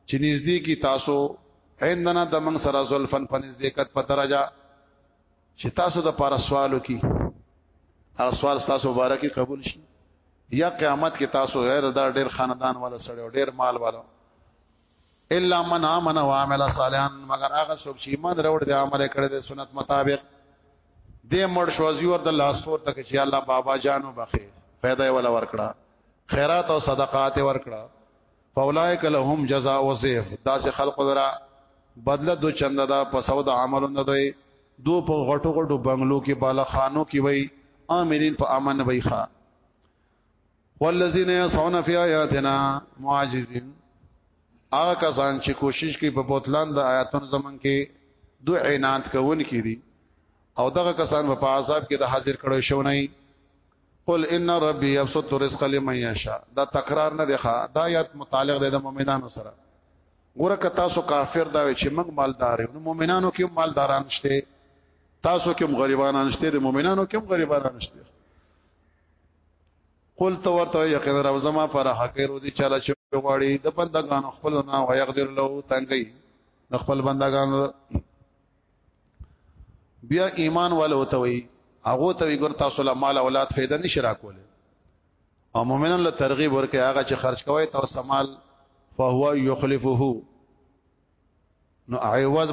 [SPEAKER 1] چې نږدې کی تاسو عندنا د من سره زلفن په نزدېکت په درجه چې تاسو د پاره سوالو کی هغه سوال تاسو مبارکي قبول شي یا قیامت کې تاسو غیر دا ډېر خاندان والا سره ډېر مال والا الا من امن و عمل صالحا مگر هغه څوک چې ایمان راوړ دی عمل کړی دی سنت مطابق دې مړ شو ازي ور د لاس پور تک چې الله بابا جانو بخي فائدہ ولا ورکړه خیرات او صدقات ورکړه فاولائک لهم جزاء وظیف دا سه خلق درا بدله دو چند دا په سود عملونه دوی دو په غټو غټو بنگلو کې بالا خانو کې وای امرین په امن وای ښا والذین یسعون فی آیاتنا معاجزین هغه کسان چې کوشش کوي په بوتلان د آیاتونو زمون کې دو عینات کوون کې دي او دغه کسان په عذاب کې د حاضر کړو شو نه قل ان ربي يبسط الرزق لمن يشاء دا تکرار نه دی ښا دا آیات متعلق دی د مؤمنانو سره ګوره که تاسو کافر دا وي چې موږ مالدار یو مؤمنانو کې مالداران شته تاسو کې غریبانان شته د مؤمنانو کې غریبانان شته قل تو ورته یقین رب زما پر حق رو دي چاله چې غواړي د بندگان خپل نه او يقدر له تنګي د خپل بندگان بیا ایمان والو ته وي هغه ته وي ګر تاسو له مال اولاد فائدہ نشي راکوله او مؤمنان له ترغیب ورکه هغه چې خرج کوي تاسو مال فهو يخلفه نو عوض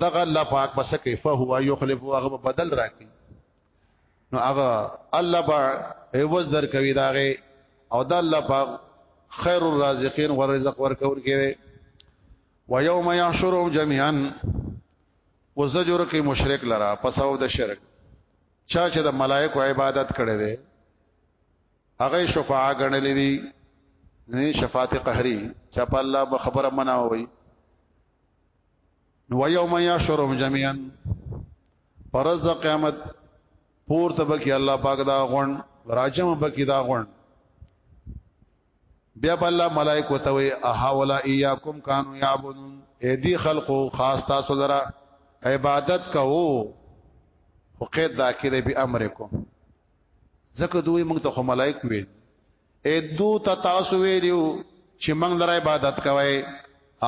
[SPEAKER 1] دغه الله پاک بس کې فهو يخلف هغه بدل راکې نو هغه الله با عوض در کوي داغه او دا الله پاک خير الرازقين ورزق ورکول کې و يوم يحشرهم جميعا وزجر کې مشرک لرا پساو د شرک چا چې د ملائکه عبادت کړي دي هغه شفاعه غنلې دي نه شفاعت قهري چې په الله به خبره منا وي نو یوم یشرهم جميعا پرز د قیامت پور ته بکی الله پاک دا غون راجم بکی دا غون بیا په الله ملائکه ته وي اها ولا اياكم كانوا يعبدون اې دي خلقو خاص تاسو درا عبادت کوو خو قید دا کې دی په امرکم ځکه دوی موږ ته خو ملائک ویل اې دو ته تاسو ویلو چې موږ لره عبادت کوي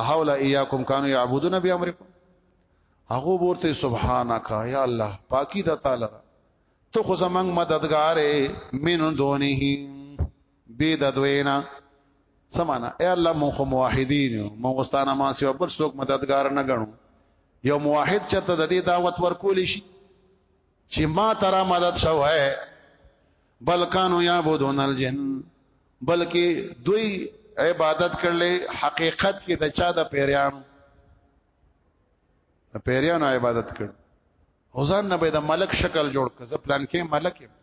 [SPEAKER 1] احول ایاکم کانوا یعبدون بیامرکم هغه ورته سبحانك یا الله پاکی د تعالی ته خو زمنګ مددگار من دونه بی د دوینا سمانا اے الله مون خو موحدین مون واستانه ما سیو بل څوک مددگار نه غنو یو موحد چرته د دې دعوت ورکول شي چې ما ترا مدد شوه بلکانو یعبدون الجن بلکې دوی عبادت کړل حقیقت کې د چا د پیریانو د پیریانو عبادت کړ اوزان نه به د ملک شکل جوړ کړ زه پلان کې ملک یم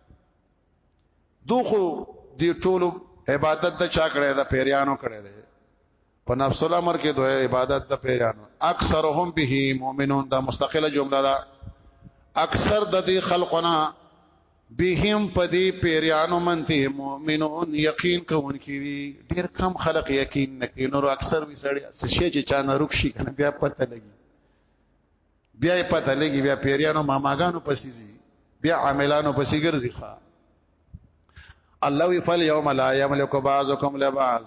[SPEAKER 1] دوخو دی ټولو عبادت د چا کړی د پیریانو کړی دی په نفس الامر کې دوی عبادت د پیرانو اکثرهم به مؤمنون دا مستقله جمله ده اکثر د دې خلقنا بهم پدی پیرانو منته مؤمنون یقین کوونکی دي ډیر کم خلق یقین نکړي نور اکثر وی سړی څه شي چې چا نه رک شي کنه بیا پته لګي بیا یې پته لګي بیا پیرانو ماماګانو پسې دي بیا عاملانو پسې ګرځي ښا الله وی فل یوم لا یملک بعضکم لبعض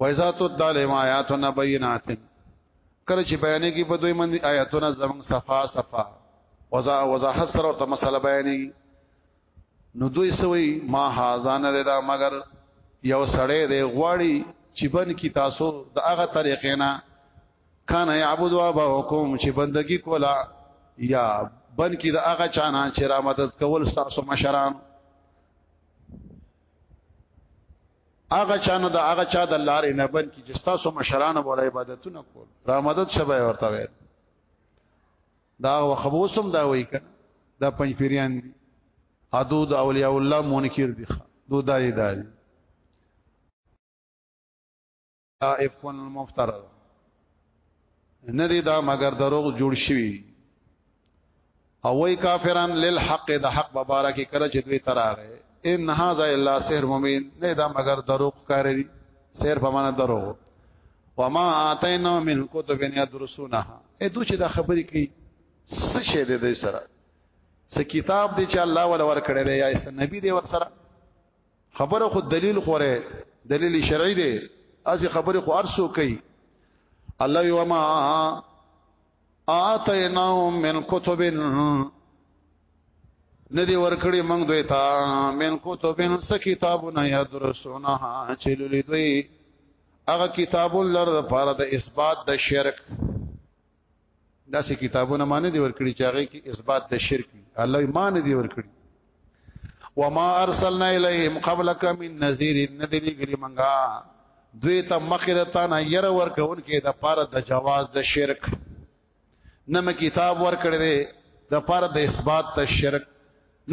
[SPEAKER 1] وایذا تطلع عليهم آیاتنا بینات کله چې بیانې کې په دوی باندې آیاتونه زمون صفا صفا وزا وزا حسر او تمثل بیانې نو دوی سوی ما هاذان دا مگر یو سړی دی غواړي چې بن کی تاسو د هغه طریقې نه کان یعبد اباکم چې بندگی کولا یا بن کی د هغه چانا چې را مدد کول تاسو مشران هغه چا نه دا هغه چا د لارې نه بن کی چې تاسو مشران بوله عبادتونه کول را مدد شبه ورته وي دا وخبوسم دا وای کنه دا پنځ پیریان دي ادو د اولیاء الله منکر دي دو دای دای افکن المفتر ندی دا مگر دروغ جوړ شوی او وی کافران للحق د حق مبارک کړه چې دوی تراغه ان هاذا الا سحر مبین نه دا مگر دروغ کاری دی سحر په معنا دروغ وما اتینا من کتب یدرسونها اې دوی چې دا خبرې کوي څه شی دی دوی سره څه کتاب دی چې الله ولا ور کړی دی یا څه نبی دی ور سره خبره خو دلیل خوره دلیل شرعي دی اسی خبره خو ارسو کوي الله یوما آتیناهم من کتب ندی ورکړي موږ دوی ته من کتب س کتابونه یا درسونه چې لولې دوی هغه کتاب لر د پاره د اثبات د شرک دا سه کتابونه معنی دی ورکړي چې هغه کې اثبات د شرک الله معنی دی ورکړي وما ارسلنا الیهم قبلک من نذیر ندلی غلی منغا دوی ته مخیرتا نه ير ورکون کې د پاره د جواز د شرک نم کتاب ورکړي دی د پاره د اثبات د شرک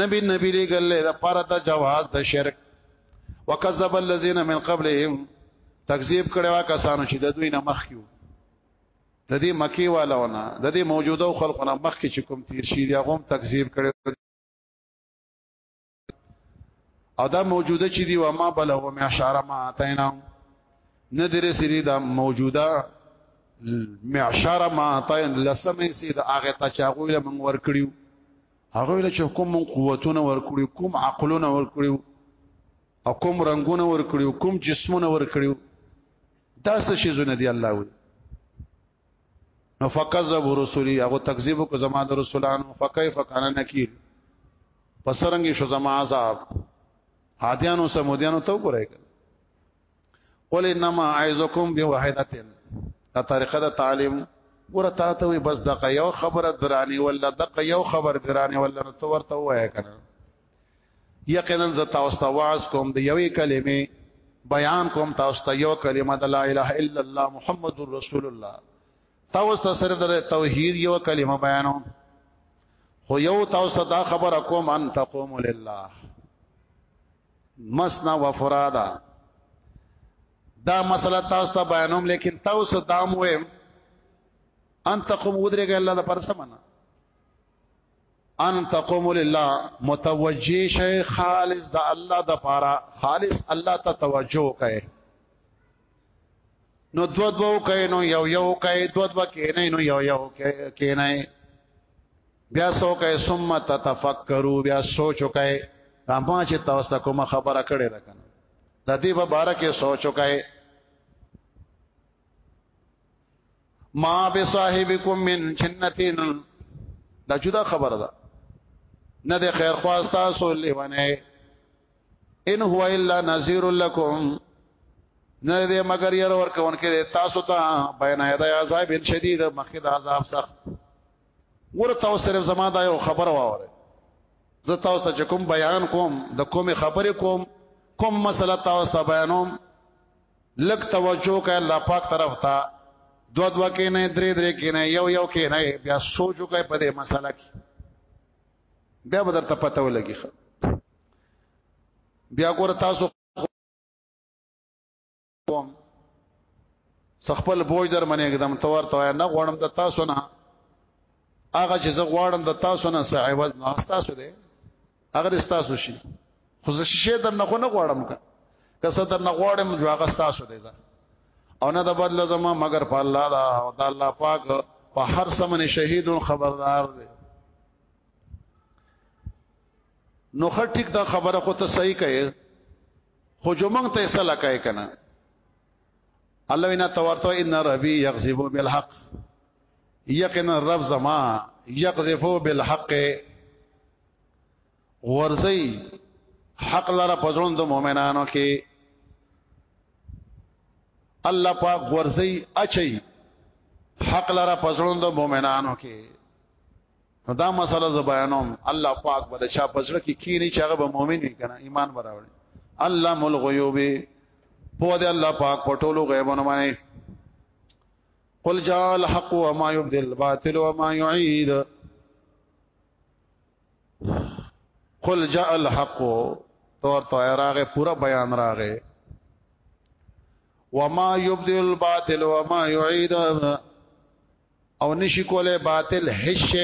[SPEAKER 1] نبی نبی لګل د پاره د جواز د شرک وکذب الذين من قبلهم تکذیب کړي وا کسانو چې د دوی نه مخ کیو د دې مکی والونه د دې موجوده خلقونه مخکې چې کوم تیر شي دا هم تکذیب کړي او دا موجوده چې دی و ما بلغو معشار ما اتینا نه درې سری دا موجوده معشار ما اتین لسمې سي د هغه ته چې هغه له من ور کړیو هغه له چې کوم من قوتونه ور کړیو کوم عقلونه ور کړیو او کوم رنگونه ور کړیو کوم جسمونه ور کړیو دا څه شي زونه دی الله وي نو فکذب رسولي هغه تکذیب کو زما د رسولانو فكيف كان نکیر پسرنګي شو زما عذاب عادیانو سمودیانو ته وګورئ قل انما اعذكم بواحده دا طریقه د تعلیم ګوره تا ته وي بس دغه یو خبره درانی ولا دغه یو خبر درانی ولا ته ورته وای کنه یقینا ز تاسو ته واعظ کوم د یوې کلمې بیان کوم تاسو ته یو کلمه د لا اله الا الله محمد رسول الله تاسو ته سره د توحید یو کلمه بیانو خو یو تاسو ته خبر کوم ان تقوم لله مسنا و فرادا دا مسله تاسو ته بیانوم لیکن تاسو دام وې ان تقوم ودرېګه الله د پرسمنه ان تقوم لله متوجی شي خالص د الله د پاره خالص الله ته توجه کوي نو دو دو کوي نو یو یو کوي دو دو کوي نو یو یو کوي نه بیا سو کوي ثم تتفکروا بیا سوچو کوي دا ما چې تاسو ته کومه خبره کړې ده کنه د دې په اړه کې سوچو کوي ما بصاحبکم من جنتین دا جدا خبره ده نه د خیر خواست تاسو لیونه ان هو الا نذیر لکم نه دې مگر ير ور کون کې تاسو ته بین ایدا عذاب شدید مخکې د عذاب سخت ورته او صرف زما دا یو خبر واوره زه تاسو ته کوم بیان کوم د کومې خبرې کوم کوم مسله تاسو ته بیانوم لک توجه کوي الله پاک طرف ته دو دو کې نه درې درې کې نه یو یو کې نه بیا سوچو کوي په دې مسله کې بیا به درته پته ولګي بیا ګور تاسو کوم سخپل بوج در منې एकदम تور ته نه غوړم د تاسو نه هغه چې زه غواړم د تاسو نه څه عوض نه تاسو دی هغه ستاسو شي خو زه شي در نه خو نه غواړم که که څه در نه غواړم جو هغه ستاسو دی او نه د بدل زما مگر په الله دا او د الله پاک په هر سمن شهید خبردار دی نو خټیک دا خبره خو ته صحیح کړي خو جو مونږ ته سلا کوي کنه الله وینا تورته ان ربي يغذب بالحق یقینا رب زما يغذب بالحق ورځي حق لره پزړون د مؤمنانو کې الله پاک ورځي اچي حق لره پزړون د مؤمنانو کې دا مسله ز بیانوم الله پاک بل چا پزړه کې کی نه چاغه به مؤمن وي کنه ایمان براوړي الله مل غیوب په دې الله پاک پټولو غیبونه باندې قل جاء الحق وما يبدل الباطل وما يعيد قل جاء الحق تور تو راغه پورا بیان راغه وما يبدل الباطل وما يعيد او نشي کوله باطل هش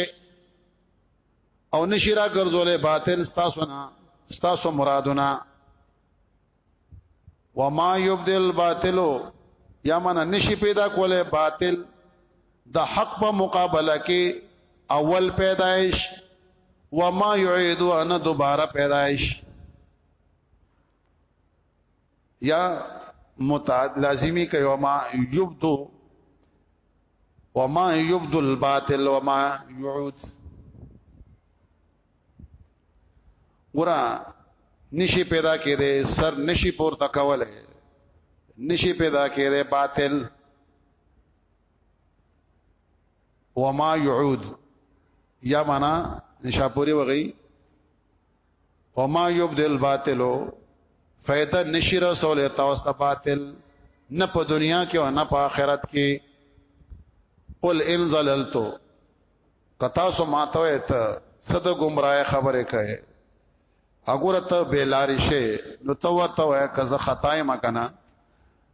[SPEAKER 1] او نشي را ګرځوله باطل تاسو نه تاسو مرادونه وما يبدل باطل یا من نشي پیدا کوله باطل د حق په مقابله کې اول پیدایش وما يعيد ان دوباره پیدایش یا متعد لازمی کوي وما يبدو وما يبدو الباطل وما يعود ګورا نشي پیدا کېده سر نشي پورته کوله نشي پیدا کېده باطل وما يعود یا معنا نشاپوري وغي وما يبدل باطلو فائدہ نشي رسول تاسو ته باطل نه په دنیا کې او نه په آخرت کې قل ان زللتو کتا سو ماته وې ته صد گمراه خبره کوي اګوره ته بیلاری شي نو ته ورته وې کزه خدای ما کنه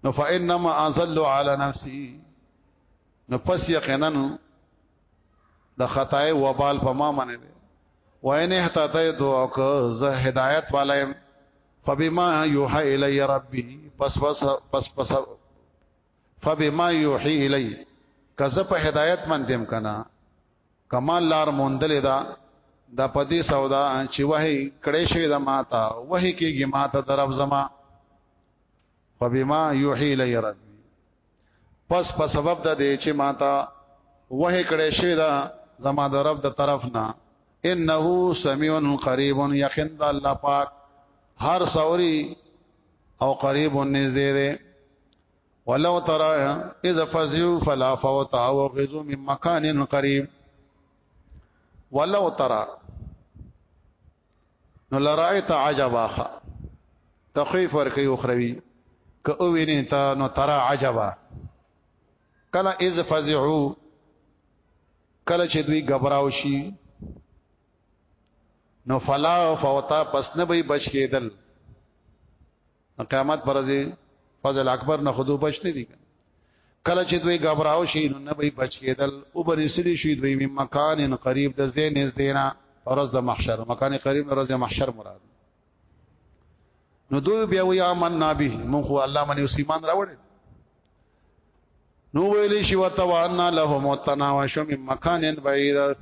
[SPEAKER 1] نو فانما ازل علی نفسي نو پس یقینا د خدای وبال په ما منه دي وینه هتا ته دوه که زه هدایت والای فبما یوحى الی ربی پس پس پس پس فبما يوحي الي کزه په هدایت باندې هم کنه کمال لار موندل دا د پدی سودا چې وه کړې شوی د ماتا وه کېږي ماته طرف زما فبما يوحي الي ربي پس په سبب د دې چې ماتا وه کړې شوی دا زما د رب د طرف نه انه سميع قريب يقين الله پاک هر سوري او قریب نږدې دی ولو ترى اذا فزيو فلا فوت او غزو من مكان قريب ولو ترى نو لرایت عجبا خ تخفیف ورکی اخروی که او ویني تا نو ترى عجبا کله اذ فزعو کله چې دوی غبراو شي نو فلا فوتا پس نه به بچ کېدل قیامت پر ځي فضل اکبر نه خودو بچ نه دي کله چې دوی غبراو شي نو نه به بچ کېدل او برسلی شي دوی مم مکان قریب د زین از دینا ورځ د محشر مکان قریب ورځ د محشر مراد نو دوی بیا وی امن نبی مون خو الله منی اوس ایمان راوړي نو ویلی شي وتوانا لهم وتناوشو مم مکان بعید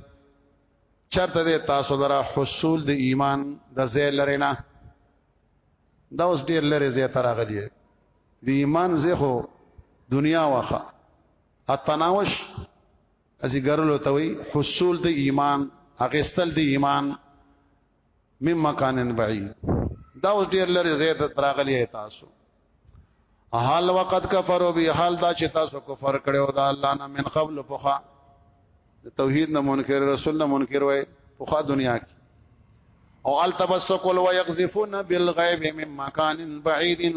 [SPEAKER 1] چرته د تاسو لره حصول د ایمان د زې لره نه دا اوس ډیر لره زې تر غلی د ایمان زې خو دنیا واخه اتناوش ازي ګرلو ته وي حصول د ایمان اغستل د ایمان مم مکانن بعید دا اوس ډیر لري زید تراغلی تاسو حال وقت کفرو به حال دا چې تاسو کفر کړو دا الله نه من قبل پوخا توحید نه منکر رسول نه منکر وای پوخا دنیا کې او التبسقل ويقذفون بالغيب من مكان بعيد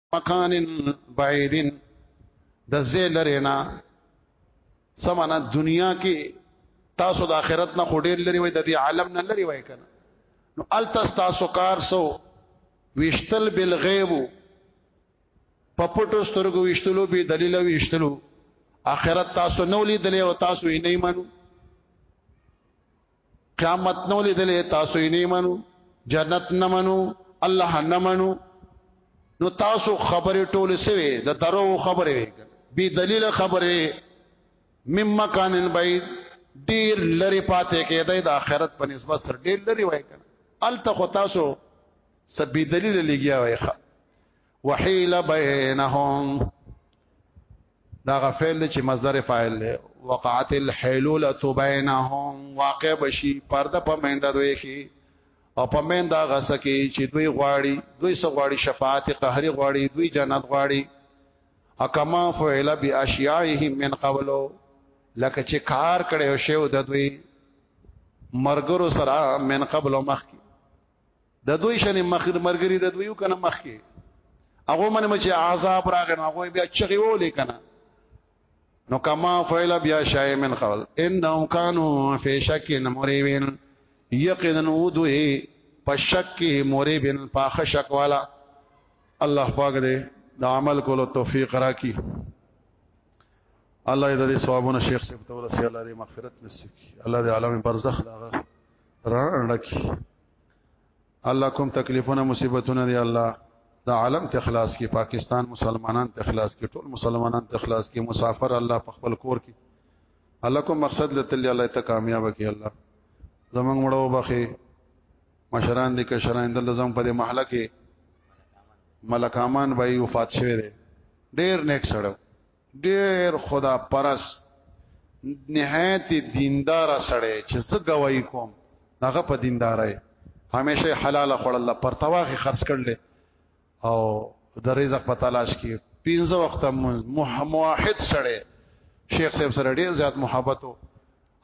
[SPEAKER 1] مکان بعید د زیلرینا سمانا دنیا کې تاسو د آخرت نه خډیر لري وای د دې عالم نه لري وای کنه نو ال تاسو کار سو وشتل بالغیب په پټو سترګو وشتلو به دلیل وشتلو اخرت تاسو نو لیدلې او تاسو یې نه منو قیامت نو لیدلې تاسو یې نه منو جنت نه منو الله نه منو نو تاسو خبرې ټوله سوي د درو خبرې بي دلیل خبرې مم مکان بعید ډیر لری پاتې کېدای د آخرت په نسبت سر ډیر لری وای کنه الته خو تاسو سبي دلیل لګیا وای ښا وحیل بینهم دا غفل چې مصدر فاعل له وقعت الحلوله بینهم واقع بشي پرده په مینده دوی کې او په مینده غسکه چې دوی غواړي دوی سو غواړي شفاعت قهري غواړي دوی جنت غواړي اکما فعل باشیاعهم من قبلو لکه چې کار کړي او شیو د دوی مرګرو سره من قبل مخ د دوی شنه مخیر مرګری د دوی کنه مخ کې هغه من مچ عذاب راغنه هغه بیا چغي ولې کنه نو کما فعل بیا شای من قبل انهم كانوا في شك مريب یقینا ودوی په شک کې مريب پاخ شک والا الله پاک دې د عمل کولو توفیق راکړي الله دې ثوابونه شیخ صاحب تورسي الله دې مغفرت نصیب کړي الله دې عالم برزخ لاغه رړکی الله کوم تکلیفونه مصیبتونه دی الله د عالم ته اخلاص کې پاکستان مسلمانان ته اخلاص کې ټول مسلمانان ته اخلاص کې مسافر الله په خپل کور کې الله کوم مقصد لته الله ته کامیاب کې الله زمنګ مړو بخي مشران دي کشران دل زم په دې محله کې ملک امان بای وفات شوه دی ډیر نیک سره ډیر خدا پرست نهایت دیندار سړی چې زه گواہی کوم هغه په دیندارای همیشه حلال خړل پرتواخي خرڅ کړل او د رزق په تلاش کې پینځه وخت موحد سړی شیخ صاحب سره ډیر زیات محبت او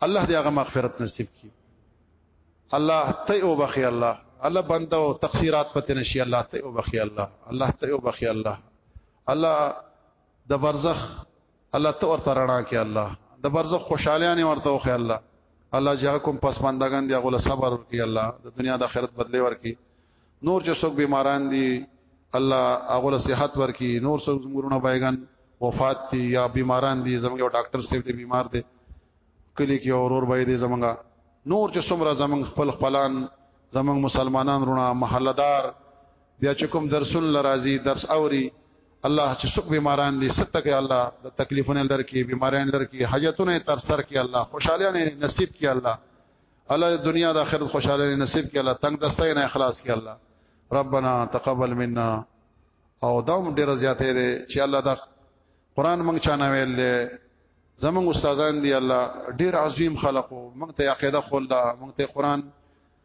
[SPEAKER 1] الله دې هغه مغفرت نصیب کړي الله ته او بخي الله الله بنده او تقصيرات پته نشي الله ته او بخي الله الله ته او بخي الله الله د برزخ الله ته ورته رڼا کې الله د برزخ خوشالیانه ورته وخی الله الله جه کوم پسمندګان دی غول صبر ورکی الله د دنیا د آخرت بدلی ورکی نور چې څوک بیماران دي الله هغه صحت ورکی نور څوک زمورونه بایګان وفات دي یا بیماران دي زموږ یو ډاکټر سیف دی بیمار دی کلی کې اورور بای دی زمونږ نور چې څومره زمونږ خپل خپلان زمونږ مسلمانان رونه محلدار بیا چې کوم درسون لرازي درس اوري الله چې څوک بیماران دي ستک الله د تکلیفونه لر کې بیماران لر کې حاجتونه تر سر کې الله خوشاله نه نصیب کې الله الله دنیا د آخرت خوشاله نه نصیب کې الله تنگ دسته نه اخلاص کې الله ربنا تقبل منا او داوم ډیر زیاتې دي چې الله دا قران مونږ چانه ویل زمونږ استادان دي الله ډیر عظیم خلقو مونږ ته عقیده خو الله مونږ ته قران